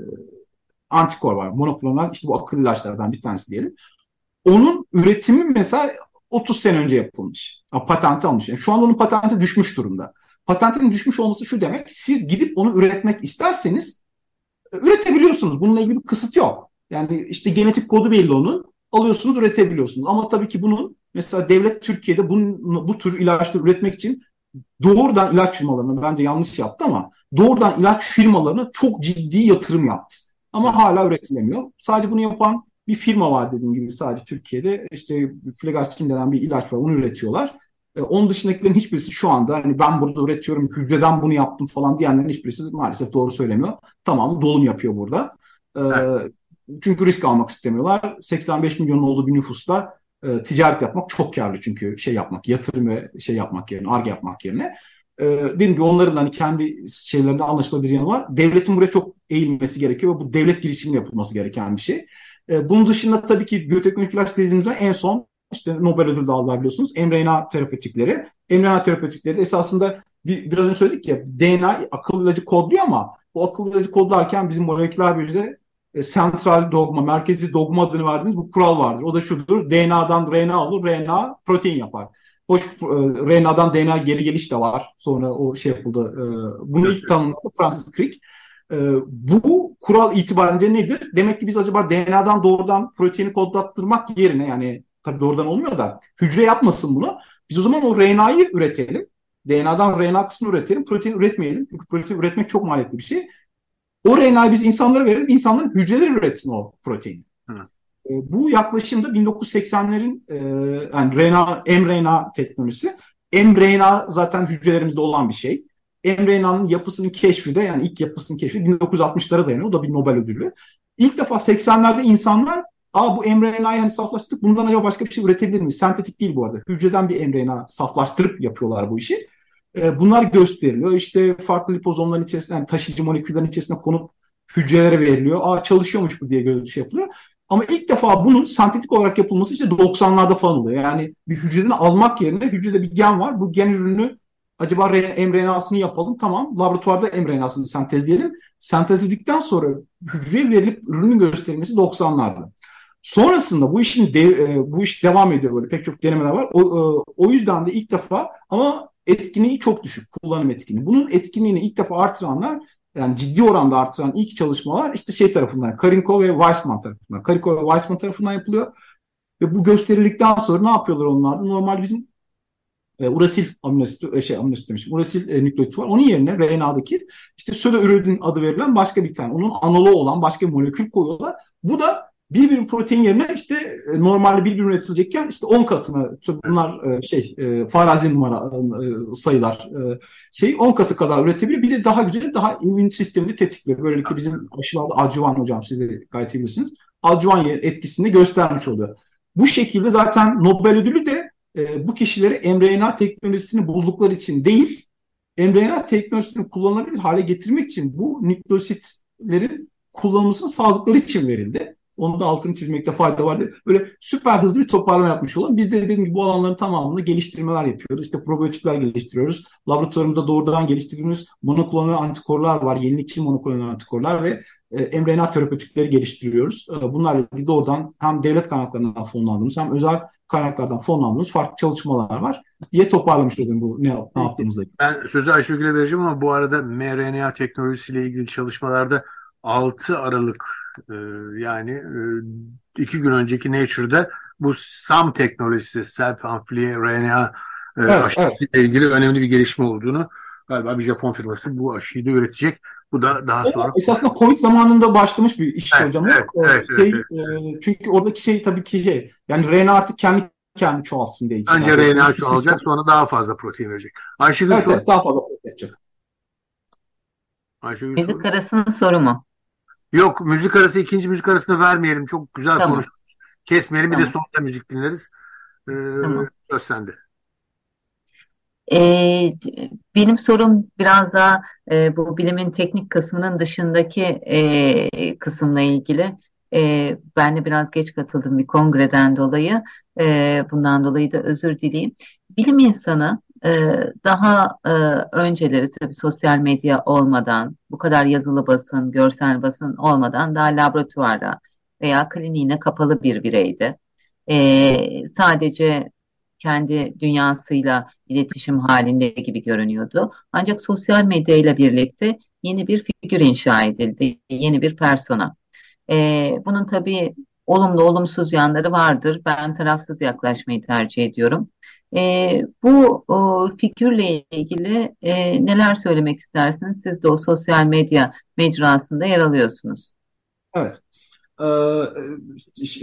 antikor var. Monoklonal işte bu akıllı ilaçlardan bir tanesi diyelim. Onun üretimi mesela 30 sene önce yapılmış. Yani patenti almış. Yani şu anda onun patenti düşmüş durumda. Patentinin düşmüş olması şu demek. Siz gidip onu üretmek isterseniz e, üretebiliyorsunuz. Bununla ilgili bir kısıt yok. Yani işte genetik kodu belli onun. Alıyorsunuz üretebiliyorsunuz. Ama tabii ki bunun mesela devlet Türkiye'de bunun, bu tür ilaçları üretmek için doğrudan ilaç firmalarına bence yanlış yaptı ama doğrudan ilaç firmalarına çok ciddi yatırım yaptı. Ama hala üretilemiyor. Sadece bunu yapan bir firma var dediğim gibi sadece Türkiye'de. İşte Flegaskin denen bir ilaç var. Onu üretiyorlar. E, onun dışındakilerin hiçbirisi şu anda hani ben burada üretiyorum, hücreden bunu yaptım falan diyenlerin hiçbirisi maalesef doğru söylemiyor. Tamamı dolum yapıyor burada. E, evet. Çünkü risk almak istemiyorlar. 85 milyon olduğu bir nüfusta e, ticaret yapmak çok karlı çünkü şey yapmak, yatırım ve şey yapmak yerine, arge yapmak yerine. E, dediğim gibi onların hani kendi şeylerinde anlaşılabilir yanı var. Devletin buraya çok eğilmesi gerekiyor ve bu devlet girişiminde yapılması gereken bir şey. E, bunun dışında tabii ki biyoteknolojik ilaç krizimizde en son işte Nobel ödülü de aldılar biliyorsunuz. mRNA terapötikleri. mRNA terapötikleri de esasında bir, biraz önce söyledik ya DNA akıllı ilacı kodluyor ama bu akıllı ilacı kodlarken bizim moleküler biyolojide e, sentral dogma, merkezi dogma adını verdiğimiz bu kural vardır. O da şudur. DNA'dan RNA olur, RNA protein yapar. Hoş e, RNA'dan DNA geri geliş de var. Sonra o şey yapıldı. E, bunu ilk tanımladı Francis Crick. E, bu kural itibariyle nedir? Demek ki biz acaba DNA'dan doğrudan proteini kodlattırmak yerine yani tabii doğrudan olmuyor da hücre yapmasın bunu. Biz o zaman o RNA'yı üretelim. DNA'dan RNA kısmını üretelim. Protein üretmeyelim. Çünkü protein üretmek çok maliyetli bir şey. O RNA'yı biz insanlara verelim. İnsanların hücreleri üretsin o proteini. Hı. E, bu yaklaşımda 1980'lerin e, yani RNA, mRNA teknolojisi. mRNA zaten hücrelerimizde olan bir şey. mRNA'nın yapısının keşfi de yani ilk yapısının keşfi 1960'lara dayanıyor. O da bir Nobel ödülü. İlk defa 80'lerde insanlar Aa bu mRNA'yı hani saflaştırdık bundan acaba başka bir şey üretebilir miyiz? Sentetik değil bu arada. Hücreden bir mRNA saflaştırıp yapıyorlar bu işi. E, bunlar gösteriliyor. İşte farklı lipozomların içerisinde yani taşıyıcı moleküllerin içerisine konup hücrelere veriliyor. Aa çalışıyormuş bu diye şey yapılıyor. Ama ilk defa bunun sentetik olarak yapılması işte 90'larda falan oluyor. Yani bir hücreden almak yerine hücrede bir gen var. Bu gen ürünü acaba mRNA'sını yapalım. Tamam laboratuvarda mRNA'sını sentezleyelim. Sentezledikten sonra hücreye verilip ürünün gösterilmesi 90'larda. Sonrasında bu işin de, e, bu iş devam ediyor böyle pek çok denemeler var. O, e, o yüzden de ilk defa ama etkinliği çok düşük kullanım etkinliği. Bunun etkinliğini ilk defa artıranlar yani ciddi oranda artıran ilk çalışmalar işte şey tarafından Karinko ve Weissman tarafından. Karinko ve Weissman tarafından yapılıyor. Ve bu gösterildikten sonra ne yapıyorlar onlar? Normal bizim e, urasil aminosit, e, şey aminosit demişim, urasil e, nükleotit var. Onun yerine RNA'daki işte söyle adı verilen başka bir tane, onun analoğu olan başka bir molekül koyuyorlar. Bu da bir birim protein yerine işte e, normalde bir birim üretilecekken işte 10 katına bunlar e, şey e, farazi numara sayılar şey 10 katı kadar üretebilir. Bir de daha güzel daha immün sistemini tetikliyor. Böylelikle bizim aşılarda adjuvan hocam siz de gayet iyi bilirsiniz. Adjuvan etkisini göstermiş oluyor. Bu şekilde zaten Nobel ödülü de bu kişileri mRNA teknolojisini buldukları için değil mRNA teknolojisini kullanılabilir hale getirmek için bu nükleositlerin kullanılmasını sağladıkları için verildi. Onu da altını çizmekte fayda var. Böyle süper hızlı bir toparlama yapmış olalım. Biz de dediğim gibi bu alanların tamamında geliştirmeler yapıyoruz. İşte probiyotikler geliştiriyoruz. Laboratuvarımızda doğrudan geliştirdiğimiz monoklonal antikorlar var. Yenilikçi monoklonal antikorlar ve e, mRNA terapötikleri geliştiriyoruz. E, bunlarla ilgili doğrudan hem devlet kaynaklarından fonlandığımız hem özel kaynaklardan fonlandığımız farklı çalışmalar var diye toparlamış olayım bu ne, ne yaptığımızda. Ben sözü Ayşegül'e vereceğim ama bu arada mRNA teknolojisiyle ilgili çalışmalarda 6 Aralık yani e, iki gün önceki Nature'da bu SAM teknolojisi Self Amplified RNA e, evet, aşısıyla evet. ilgili önemli bir gelişme olduğunu galiba bir Japon firması bu aşıyı da üretecek. Bu da daha o, sonra... Esasında Covid zamanında başlamış bir iş evet, hocam. Evet, evet, şey, evet, evet. E, çünkü oradaki şey tabii ki şey yani RNA artık kendi kendi çoğalsın diye. Önce RNA çoğalacak sonra daha fazla protein verecek. Ayşegül evet, evet, daha fazla protein verecek. Ayşegül Müzik arasının soru mu? Yok müzik arası ikinci müzik arasını vermeyelim. Çok güzel tamam. konuşuyoruz. Kesmeyelim tamam. bir de sonunda müzik dinleriz. Ee, tamam. Söz sende. Ee, benim sorum biraz daha e, bu bilimin teknik kısmının dışındaki e, kısımla ilgili. E, ben de biraz geç katıldım bir kongreden dolayı. E, bundan dolayı da özür dileyim. Bilim insanı ee, daha e, önceleri tabii sosyal medya olmadan, bu kadar yazılı basın, görsel basın olmadan daha laboratuvarda veya kliniğine kapalı bir bireydi. Ee, sadece kendi dünyasıyla iletişim halinde gibi görünüyordu. Ancak sosyal medya ile birlikte yeni bir figür inşa edildi, yeni bir persona. E, bunun tabii olumlu olumsuz yanları vardır. Ben tarafsız yaklaşmayı tercih ediyorum. E, bu o, figürle ilgili e, neler söylemek istersiniz? Siz de o sosyal medya mecrasında yer alıyorsunuz. Evet. Ee,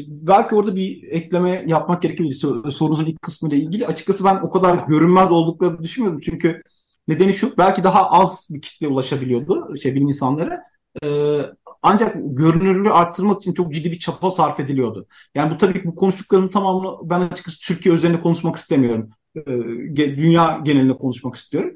belki orada bir ekleme yapmak gerekebilir sorunuzun ilk kısmıyla ilgili. Açıkçası ben o kadar görünmez olduklarını düşünmüyorum. Çünkü nedeni şu belki daha az bir kitle ulaşabiliyordu şey bilim insanları. Ee, ancak görünürlüğü arttırmak için çok ciddi bir çaba sarf ediliyordu. Yani bu tabii ki bu konuştuklarımın tamamını ben açıkçası Türkiye üzerinde konuşmak istemiyorum. Ee, dünya genelinde konuşmak istiyorum.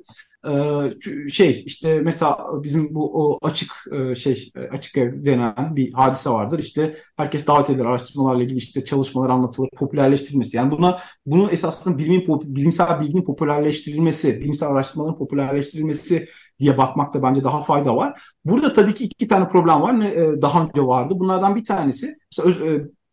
Ee, şey işte mesela bizim bu o açık e, şey e, açık ev denen bir hadise vardır. İşte herkes davet edilir araştırmalarla ilgili işte çalışmalar anlatılır, popülerleştirilmesi. Yani buna bunu esasında bilimin bilimsel bilginin popülerleştirilmesi, bilimsel araştırmaların popülerleştirilmesi diye bakmakta bence daha fayda var. Burada tabii ki iki tane problem var. Ne e, daha önce vardı. Bunlardan bir tanesi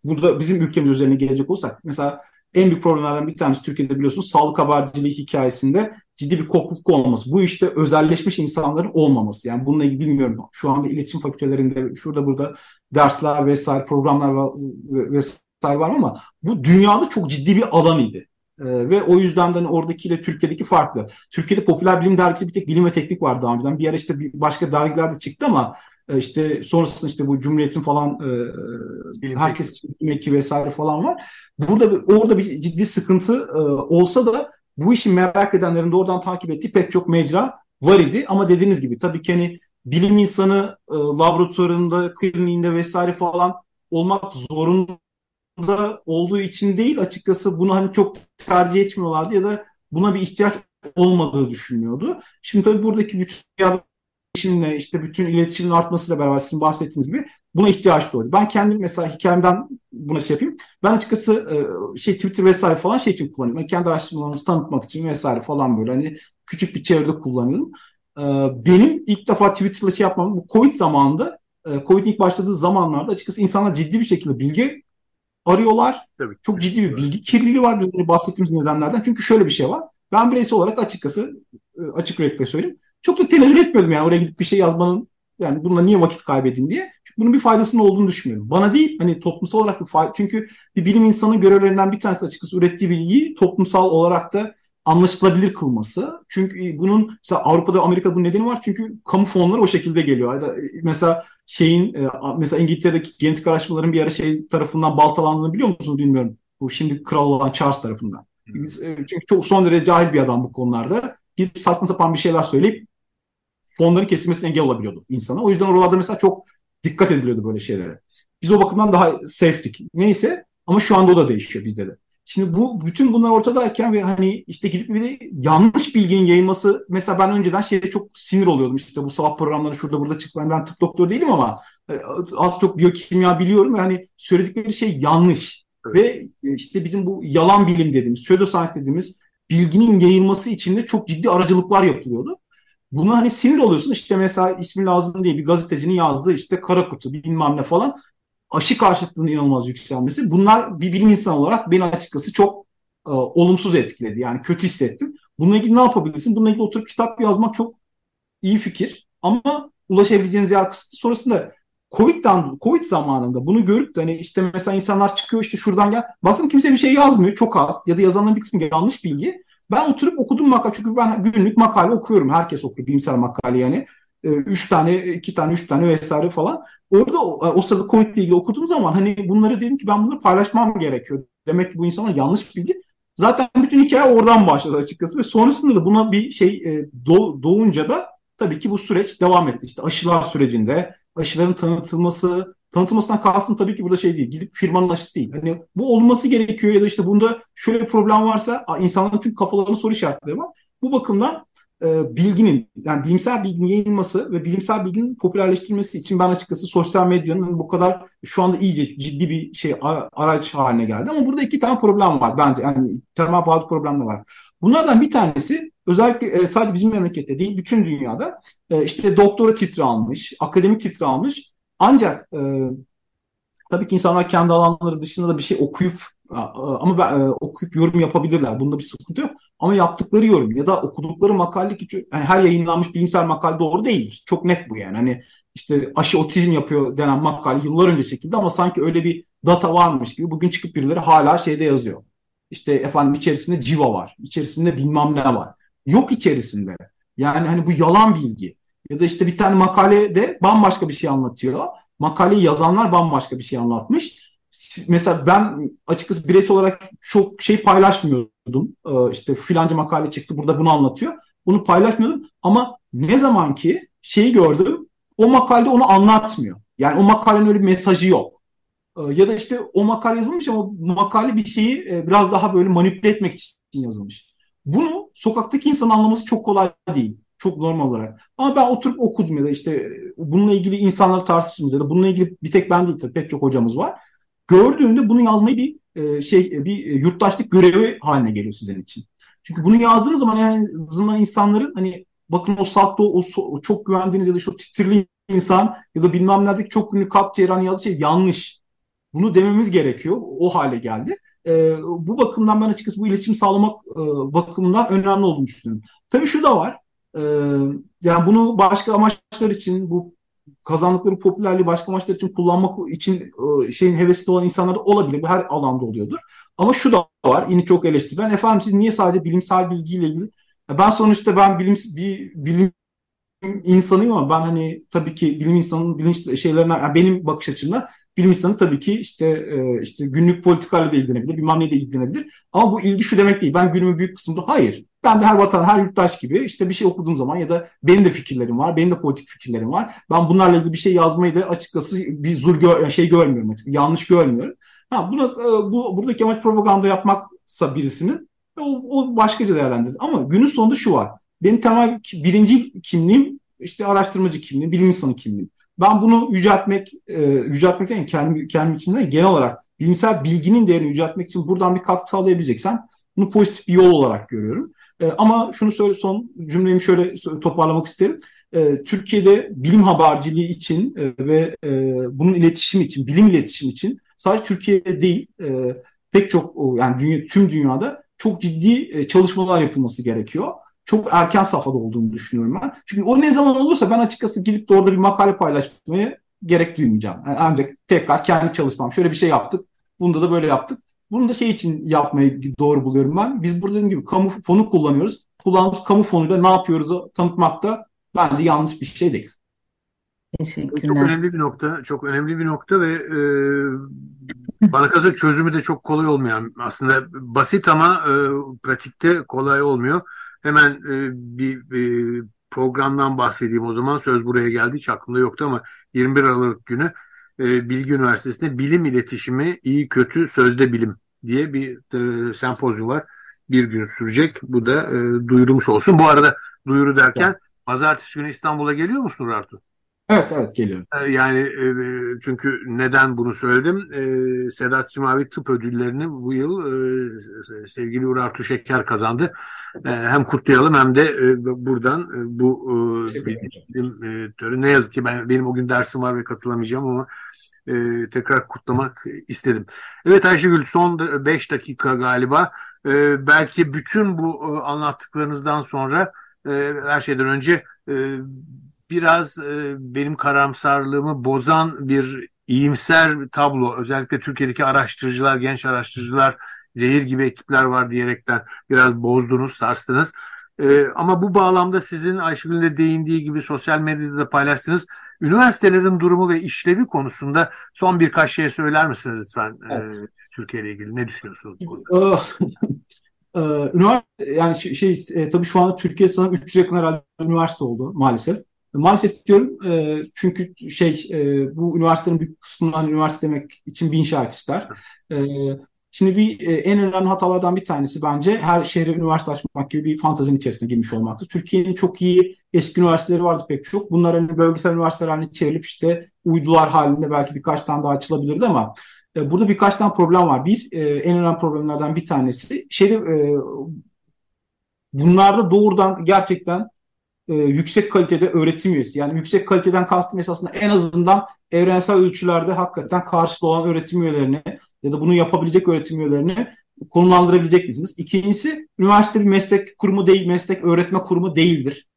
burada bizim ülkemiz üzerine gelecek olsak mesela en büyük problemlerden bir tanesi Türkiye'de biliyorsunuz sağlık haberciliği hikayesinde ciddi bir kopukluk olması. Bu işte özelleşmiş insanların olmaması. Yani bununla ilgili bilmiyorum. Şu anda iletişim fakültelerinde şurada burada dersler vesaire programlar vesaire var ama bu dünyada çok ciddi bir alan idi. Ee, ve o yüzden de hani oradakiyle Türkiye'deki farklı. Türkiye'de popüler bilim dergisi bir tek bilim ve teknik vardı daha önceden. Bir ara işte bir başka dergilerde çıktı ama e, işte sonrasında işte bu Cumhuriyet'in falan e, herkes eki vesaire falan var. Burada orada bir ciddi sıkıntı e, olsa da bu işi merak edenlerin doğrudan takip ettiği pek çok mecra var idi. Ama dediğiniz gibi tabii ki hani bilim insanı e, laboratuvarında, kliniğinde vesaire falan olmak zorunda olduğu için değil açıkçası bunu hani çok tercih etmiyorlardı ya da buna bir ihtiyaç olmadığı düşünüyordu. Şimdi tabii buradaki bütün iletişimle işte bütün iletişimin artmasıyla beraber sizin bahsettiğiniz gibi buna ihtiyaç doğdu. Ben kendim mesela hikayemden buna şey yapayım. Ben açıkçası e, şey Twitter vesaire falan şey için kullanıyorum. Yani kendi araştırmalarımı tanıtmak için vesaire falan böyle hani küçük bir çevrede kullanıyorum. E, benim ilk defa Twitter'la şey yapmam bu Covid zamanında e, Covid ilk başladığı zamanlarda açıkçası insanlar ciddi bir şekilde bilgi arıyorlar. Tabii. Çok ciddi bir bilgi kirliliği var bizim bahsettiğimiz nedenlerden. Çünkü şöyle bir şey var. Ben bireysel olarak açıkçası açık yürekle söyleyeyim. Çok da tenezzül etmiyordum yani oraya gidip bir şey yazmanın yani bununla niye vakit kaybedin diye. Bunun bir faydasının olduğunu düşünmüyorum. Bana değil hani toplumsal olarak bir fayda. Çünkü bir bilim insanı görevlerinden bir tanesi açıkçası ürettiği bilgiyi toplumsal olarak da anlaşılabilir kılması. Çünkü bunun mesela Avrupa'da Amerika'da bu nedeni var. Çünkü kamu fonları o şekilde geliyor. Mesela şeyin e, mesela İngiltere'deki genetik araştırmaların bir ara şey tarafından baltalandığını biliyor musunuz bilmiyorum. Bu şimdi kral olan Charles tarafından. E, çünkü çok son derece cahil bir adam bu konularda. Bir saçma sapan bir şeyler söyleyip fonların kesilmesine engel olabiliyordu insana. O yüzden oralarda mesela çok dikkat ediliyordu böyle şeylere. Biz o bakımdan daha safe'tik. Neyse ama şu anda o da değişiyor bizde de. Şimdi bu bütün bunlar ortadayken ve hani işte gidip bir de yanlış bilginin yayılması mesela ben önceden şeye çok sinir oluyordum işte bu sabah programları şurada burada çıkmayan ben tıp doktoru değilim ama e, az çok biyokimya biliyorum ve hani söyledikleri şey yanlış evet. ve işte bizim bu yalan bilim dediğimiz pseudoscience dediğimiz bilginin yayılması için de çok ciddi aracılıklar yapılıyordu. Buna hani sinir oluyorsun işte mesela ismi lazım değil bir gazetecinin yazdığı işte kara kutu bilmem ne falan aşı karşıtlığının inanılmaz yükselmesi. Bunlar bir bilim insanı olarak beni açıkçası çok e, olumsuz etkiledi. Yani kötü hissettim. Bununla ilgili ne yapabilirsin? Bununla ilgili oturup kitap yazmak çok iyi fikir. Ama ulaşabileceğiniz yer kısıtlı. Sonrasında Covid'den, Covid zamanında bunu görüp de hani işte mesela insanlar çıkıyor işte şuradan gel. Baktım kimse bir şey yazmıyor. Çok az. Ya da yazanların bir kısmı yanlış bilgi. Ben oturup okudum makale. Çünkü ben günlük makale okuyorum. Herkes okuyor bilimsel makale yani. E, üç tane, iki tane, üç tane vesaire falan. Orada o, o sırada Covid ile ilgili okuduğum zaman hani bunları dedim ki ben bunları paylaşmam gerekiyor. Demek ki bu insanlar yanlış bilgi. Zaten bütün hikaye oradan başladı açıkçası ve sonrasında da buna bir şey e, doğunca da tabii ki bu süreç devam etti. İşte aşılar sürecinde aşıların tanıtılması, tanıtılmasından kastım tabii ki burada şey değil. Gidip firmanın aşısı değil. Hani bu olması gerekiyor ya da işte bunda şöyle bir problem varsa insanların çünkü kafalarında soru işaretleri var. Bu bakımdan e, bilginin yani bilimsel bilginin yayılması ve bilimsel bilginin popülerleştirilmesi için ben açıkçası sosyal medyanın bu kadar şu anda iyice ciddi bir şey araç haline geldi. Ama burada iki tane problem var bence. Yani temel bazı problemler var. Bunlardan bir tanesi özellikle e, sadece bizim memlekette değil bütün dünyada e, işte doktora titri almış, akademik titri almış. Ancak e, tabii ki insanlar kendi alanları dışında da bir şey okuyup ama ben, e, okuyup yorum yapabilirler. Bunda bir sıkıntı yok. Ama yaptıkları yorum ya da okudukları makale ki yani her yayınlanmış bilimsel makale doğru değildir. Çok net bu yani. Hani işte aşı otizm yapıyor denen makale yıllar önce çekildi ama sanki öyle bir data varmış gibi bugün çıkıp birileri hala şeyde yazıyor. İşte efendim içerisinde civa var. içerisinde bilmem ne var. Yok içerisinde. Yani hani bu yalan bilgi. Ya da işte bir tane makalede bambaşka bir şey anlatıyor. Makaleyi yazanlar bambaşka bir şey anlatmış. Mesela ben açıkçası bireysel olarak çok şey paylaşmıyordum. Ee, işte filanca makale çıktı burada bunu anlatıyor. Bunu paylaşmıyordum ama ne zaman ki şeyi gördüm o makalede onu anlatmıyor. Yani o makalenin öyle bir mesajı yok. Ee, ya da işte o makale yazılmış ama makale bir şeyi e, biraz daha böyle manipüle etmek için yazılmış. Bunu sokaktaki insan anlaması çok kolay değil. Çok normal olarak. Ama ben oturup okudum ya da işte bununla ilgili insanları tartıştığımız ya da bununla ilgili bir tek ben değil tabii pek çok hocamız var. Gördüğünde bunu yazmayı bir e, şey bir yurttaşlık görevi haline geliyor sizin için. Çünkü bunu yazdığınız zaman yani zaman insanların hani bakın o saatte o, o, çok güvendiğiniz ya da çok titirli insan ya da bilmem neredeki çok günlük kalp cerrahı yazdığı şey yanlış. Bunu dememiz gerekiyor. O hale geldi. E, bu bakımdan ben açıkçası bu iletişim sağlamak e, bakımından önemli olduğunu düşünüyorum. Tabii şu da var. E, yani bunu başka amaçlar için bu kazandıkları popülerliği başka amaçlar için kullanmak için e, şeyin hevesli olan insanlar olabilir. Bu her alanda oluyordur. Ama şu da var. Yine çok eleştirilen. Efendim siz niye sadece bilimsel bilgiyle ilgili ben sonuçta ben bilim bir bilim insanıyım ama ben hani tabii ki bilim insanının bilinç şeylerine yani benim bakış açımda bilim insanı tabii ki işte e, işte günlük politikalarla da ilgilenebilir, bilmem neyle ilgilenebilir. Ama bu ilgi şu demek değil. Ben günümün büyük kısmında hayır. Ben de her vatan, her yurttaş gibi işte bir şey okuduğum zaman ya da benim de fikirlerim var, benim de politik fikirlerim var. Ben bunlarla ilgili bir şey yazmayı da açıkçası bir zul gö şey görmüyorum açıkçası. Yanlış görmüyorum. Ha, buna, e, bu, buradaki amaç propaganda yapmaksa birisinin o, o başkaca değerlendirir. Ama günün sonunda şu var. Benim temel birinci kimliğim işte araştırmacı kimliğim, bilim insanı kimliğim. Ben bunu yüceltmek, e, yüceltmek değil, kendi, kendi içinde genel olarak bilimsel bilginin değerini yüceltmek için buradan bir katkı sağlayabileceksem bunu pozitif bir yol olarak görüyorum. E, ama şunu söyle son cümlemi şöyle toparlamak isterim. E, Türkiye'de bilim haberciliği için e, ve e, bunun iletişim için, bilim iletişim için sadece Türkiye'de değil e, pek çok yani dünya, tüm dünyada çok ciddi e, çalışmalar yapılması gerekiyor çok erken safhada olduğunu düşünüyorum ben. Çünkü o ne zaman olursa ben açıkçası gelip de orada bir makale paylaşmaya gerek duymayacağım. Yani ancak tekrar kendi çalışmam. Şöyle bir şey yaptık. Bunda da böyle yaptık. Bunu da şey için yapmayı doğru buluyorum ben. Biz burada dediğim gibi kamu fonu kullanıyoruz. Kullandığımız kamu fonuyla ne yapıyoruz tanıtmakta bence yanlış bir şey değil. Teşekkürler. Çok önemli bir nokta, çok önemli bir nokta ve e, bana kalırsa çözümü de çok kolay olmayan aslında basit ama e, pratikte kolay olmuyor. Hemen e, bir e, programdan bahsedeyim o zaman. Söz buraya geldi hiç aklımda yoktu ama 21 Aralık günü e, Bilgi Üniversitesi'nde bilim iletişimi iyi kötü sözde bilim diye bir e, sempozyum var. Bir gün sürecek. Bu da e, duyurulmuş olsun. Bu arada duyuru derken evet. pazartesi günü İstanbul'a geliyor musun Artu? Evet evet geliyorum. Ee, yani e, çünkü neden bunu söyledim? Ee, Sedat Simavi tıp ödüllerini bu yıl e, sevgili Urartu Şeker kazandı. Ee, hem kutlayalım hem de e, buradan bu bilim ne yazık ki ben benim o gün dersim var ve katılamayacağım ama tekrar kutlamak istedim. Evet Ayşegül son 5 dakika galiba. Belki bütün bu anlattıklarınızdan sonra her şeyden önce biraz e, benim karamsarlığımı bozan bir iyimser tablo. Özellikle Türkiye'deki araştırıcılar, genç araştırıcılar, zehir gibi ekipler var diyerekten biraz bozdunuz, sarstınız. E, ama bu bağlamda sizin Ayşegül'ün de değindiği gibi sosyal medyada da paylaştığınız üniversitelerin durumu ve işlevi konusunda son birkaç şey söyler misiniz lütfen e, evet. e, Türkiye ile ilgili? Ne düşünüyorsunuz? Ee, [laughs] üniversite yani şey, şey tabii şu anda Türkiye sanırım 300 yakın herhalde üniversite oldu maalesef. Maalesef diyorum e, çünkü şey e, bu üniversitenin büyük kısmından üniversite demek için bir inşaat ister. E, şimdi bir e, en önemli hatalardan bir tanesi bence her şehre üniversite açmak gibi bir fantazinin içerisine girmiş olmaktı. Türkiye'nin çok iyi eski üniversiteleri vardı pek çok. Bunlar hani bölgesel üniversiteler haline çevrilip işte uydular halinde belki birkaç tane daha açılabilirdi ama e, burada birkaç tane problem var. Bir e, en önemli problemlerden bir tanesi şeyde e, bunlarda doğrudan gerçekten e, yüksek kalitede öğretim üyesi. Yani yüksek kaliteden kastım esasında en azından evrensel ölçülerde hakikaten karşılıklı olan öğretim üyelerini Ya da bunu yapabilecek öğretim üyelerini konumlandırabilecek misiniz? İkincisi üniversite bir meslek kurumu değil, meslek öğretme kurumu değildir.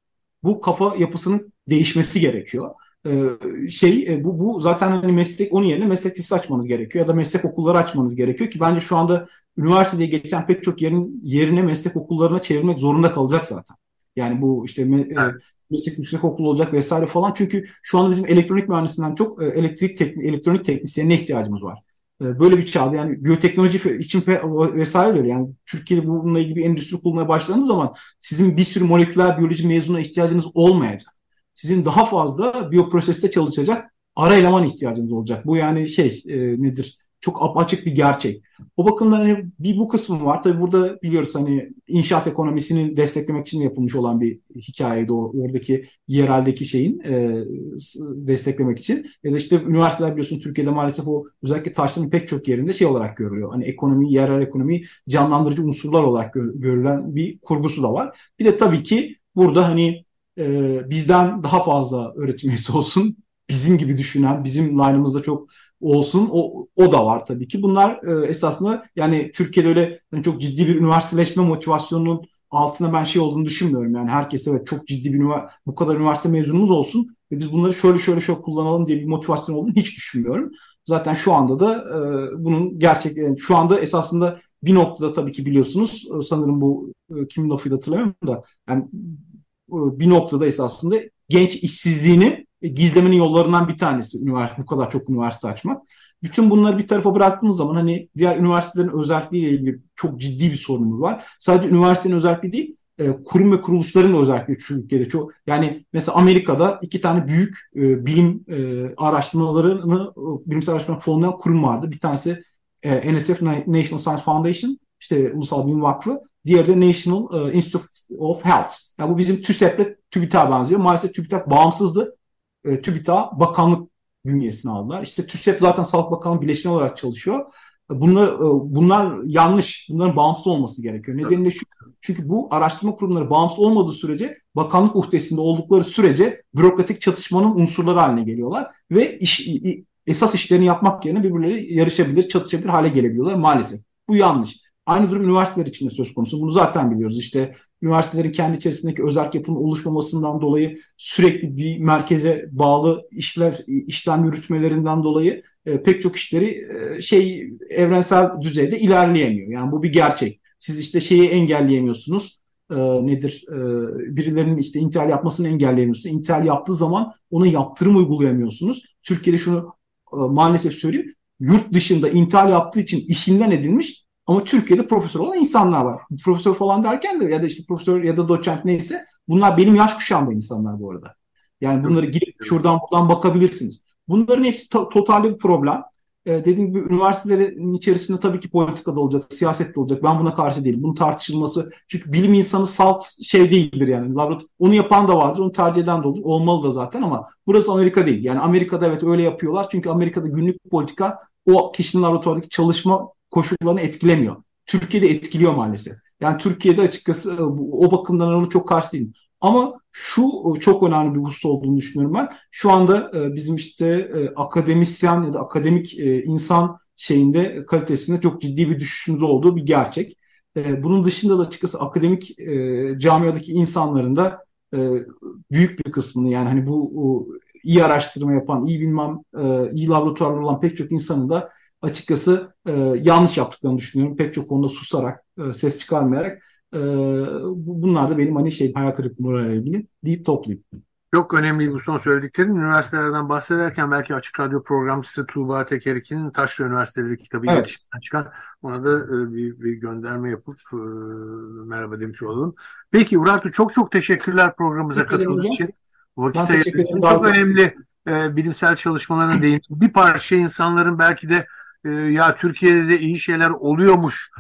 Bu kafa yapısının değişmesi gerekiyor. Ee, şey e, bu bu zaten hani meslek onun yerine meslek lisesi açmanız gerekiyor ya da meslek okulları açmanız gerekiyor ki bence şu anda üniversiteye geçen pek çok yerin yerine meslek okullarına çevirmek zorunda kalacak zaten. Yani bu işte me, e, evet. meslek yüksek okulu olacak vesaire falan çünkü şu anda bizim elektronik mühendisinden çok e, elektrik teknik elektronik teknisyenine ihtiyacımız var. Böyle bir çağda yani biyoteknoloji için vesaire diyor. Yani Türkiye'de bununla ilgili bir endüstri kurmaya başladığınız zaman sizin bir sürü moleküler biyoloji mezununa ihtiyacınız olmayacak sizin daha fazla biyoproseste çalışacak ara eleman ihtiyacınız olacak. Bu yani şey e, nedir? Çok açık bir gerçek. O bakımdan hani bir bu kısmı var. Tabii burada biliyoruz hani inşaat ekonomisini desteklemek için yapılmış olan bir hikayeydi o oradaki yereldeki şeyin e, desteklemek için. Ya da işte üniversiteler biliyorsun Türkiye'de maalesef o özellikle taşların pek çok yerinde şey olarak görülüyor. Hani ekonomi, yerel ekonomi canlandırıcı unsurlar olarak görülen bir kurgusu da var. Bir de tabii ki burada hani e, bizden daha fazla öğretim olsun. Bizim gibi düşünen, bizim line'ımızda çok olsun. O, o da var tabii ki. Bunlar e, esasında yani Türkiye'de öyle yani çok ciddi bir üniversiteleşme motivasyonunun altına ben şey olduğunu düşünmüyorum. Yani herkes evet çok ciddi bir bu kadar üniversite mezunumuz olsun ve biz bunları şöyle şöyle şöyle kullanalım diye bir motivasyon olduğunu hiç düşünmüyorum. Zaten şu anda da e, bunun gerçek yani şu anda esasında bir noktada tabii ki biliyorsunuz sanırım bu e, kimin lafıydı hatırlamıyorum da yani bir noktada esasında genç işsizliğini gizlemenin yollarından bir tanesi üniversite bu kadar çok üniversite açmak. Bütün bunları bir tarafa bıraktığımız zaman hani diğer üniversitelerin özelliğiyle ilgili çok ciddi bir sorunumuz var. Sadece üniversitenin özelliği değil, e, kurum ve kuruluşların özelliği Türkiye'de çok. Yani mesela Amerika'da iki tane büyük e, bilim e, araştırmalarını, bilimsel araştırma fonlayan kurum vardı. Bir tanesi e, NSF National Science Foundation, işte Ulusal Bilim Vakfı. Diğeri de National uh, Institute of Health. Yani bu bizim TÜSEP'le TÜBİTAK'a benziyor. Maalesef TÜBİTAK bağımsızdı. E, TÜBİTAK bakanlık bünyesine aldılar. İşte TÜSEP zaten Sağlık Bakanlığı bileşeni olarak çalışıyor. Bunlar, e, bunlar yanlış. Bunların bağımsız olması gerekiyor. Nedeni de şu. Çünkü bu araştırma kurumları bağımsız olmadığı sürece bakanlık uhdesinde oldukları sürece bürokratik çatışmanın unsurları haline geliyorlar ve iş, esas işlerini yapmak yerine birbirleri yarışabilir, çatışabilir hale gelebiliyorlar maalesef. Bu yanlış. Aynı durum üniversiteler için de söz konusu. Bunu zaten biliyoruz. İşte üniversitelerin kendi içerisindeki özel yapının oluşmamasından dolayı sürekli bir merkeze bağlı işler işlem yürütmelerinden dolayı e, pek çok işleri e, şey evrensel düzeyde ilerleyemiyor. Yani bu bir gerçek. Siz işte şeyi engelleyemiyorsunuz. E, nedir? E, birilerinin işte intihal yapmasını engelleyemiyorsunuz. İntihal yaptığı zaman ona yaptırım uygulayamıyorsunuz. Türkiye'de şunu e, maalesef söyleyeyim. Yurt dışında intihal yaptığı için işinden edilmiş ama Türkiye'de profesör olan insanlar var. Profesör falan derken de ya da işte profesör ya da doçent neyse bunlar benim yaş kuşağımda insanlar bu arada. Yani bunları girip şuradan buradan bakabilirsiniz. Bunların hepsi to- totalde bir problem. Ee, dediğim gibi üniversitelerin içerisinde tabii ki politika da olacak, siyaset de olacak. Ben buna karşı değilim. Bunun tartışılması çünkü bilim insanı salt şey değildir yani. Laborat onu yapan da vardır, onu tercih eden de olur. Olmalı da zaten ama burası Amerika değil. Yani Amerika'da evet öyle yapıyorlar. Çünkü Amerika'da günlük politika o kişinin laboratuvardaki çalışma koşullarını etkilemiyor. Türkiye'de etkiliyor maalesef. Yani Türkiye'de açıkçası e, o bakımdan onu çok karşı değilim. Ama şu e, çok önemli bir husus olduğunu düşünüyorum ben. Şu anda e, bizim işte akademisyen ya da akademik insan şeyinde kalitesinde çok ciddi bir düşüşümüz olduğu bir gerçek. Bunun dışında da açıkçası akademik camiadaki insanların da büyük bir kısmını yani hani bu iyi araştırma yapan, iyi bilmem, iyi laboratuvarlar olan pek çok insanın da açıkçası e, yanlış yaptıklarını düşünüyorum. Pek çok konuda susarak, e, ses çıkarmayarak e, bunlar da benim hani şey hayal kırıklığıyla ilgili deyip toplayayım. Çok önemli bu son söylediklerin. Üniversitelerden bahsederken belki Açık Radyo programcısı Tuğba Tekerik'in Taşlı Üniversiteleri kitabı evet. iletişimden çıkan ona da e, bir, bir gönderme yapıp e, merhaba demiş olalım. Peki Urartu çok çok teşekkürler programımıza katıldığın için. Vakit ayırdığın Çok önemli e, bilimsel çalışmalarına [clears throat] değin. Bir parça insanların belki de e, ya Türkiye'de de iyi şeyler oluyormuş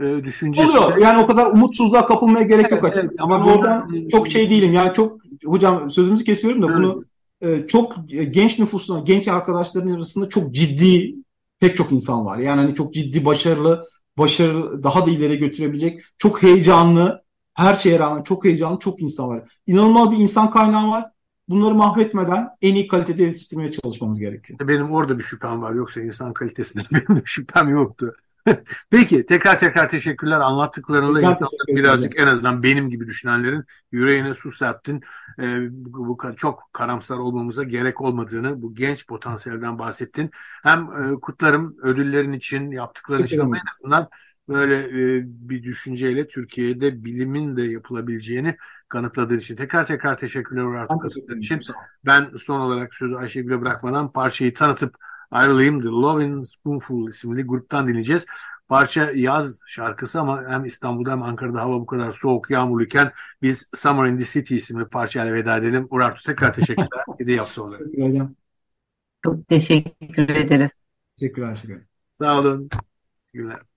e, düşüncesi. Oluyor. Yani o kadar umutsuzluğa kapılmaya gerek evet, yok açıkçası. Evet, ama ben oradan e, çok şey değilim. Yani çok hocam sözünüzü kesiyorum da evet. bunu e, çok genç nüfusuna, genç arkadaşların arasında çok ciddi pek çok insan var. Yani hani çok ciddi başarılı, başarı daha da ileri götürebilecek, çok heyecanlı, her şeye rağmen çok heyecanlı çok insan var. İnanılmaz bir insan kaynağı var. Bunları mahvetmeden en iyi kalitede yetiştirmeye çalışmamız gerekiyor. Benim orada bir şüphem var. Yoksa insan kalitesinde [laughs] benim bir şüphem yoktu. [laughs] Peki tekrar tekrar teşekkürler anlattıklarınla Tekrar insanlar birazcık en azından benim gibi düşünenlerin yüreğine su serptin. Ee, bu, bu çok karamsar olmamıza gerek olmadığını bu genç potansiyelden bahsettin. Hem e, kutlarım ödüllerin için yaptıkların için ama en azından böyle e, bir düşünceyle Türkiye'de bilimin de yapılabileceğini kanıtladığı için. Tekrar tekrar teşekkürler Uğur katıldığın için. Ben son olarak sözü Ayşegül'e bırakmadan parçayı tanıtıp ayrılayım. The Loving Spoonful isimli gruptan dinleyeceğiz. Parça yaz şarkısı ama hem İstanbul'da hem Ankara'da hava bu kadar soğuk, yağmurluyken biz Summer in the City isimli parçayla veda edelim. Uğur tekrar teşekkürler. [laughs] Bizi yapsa olarak. Çok teşekkür ederiz. Teşekkürler. Teşekkürler. Sağ olun. Günler.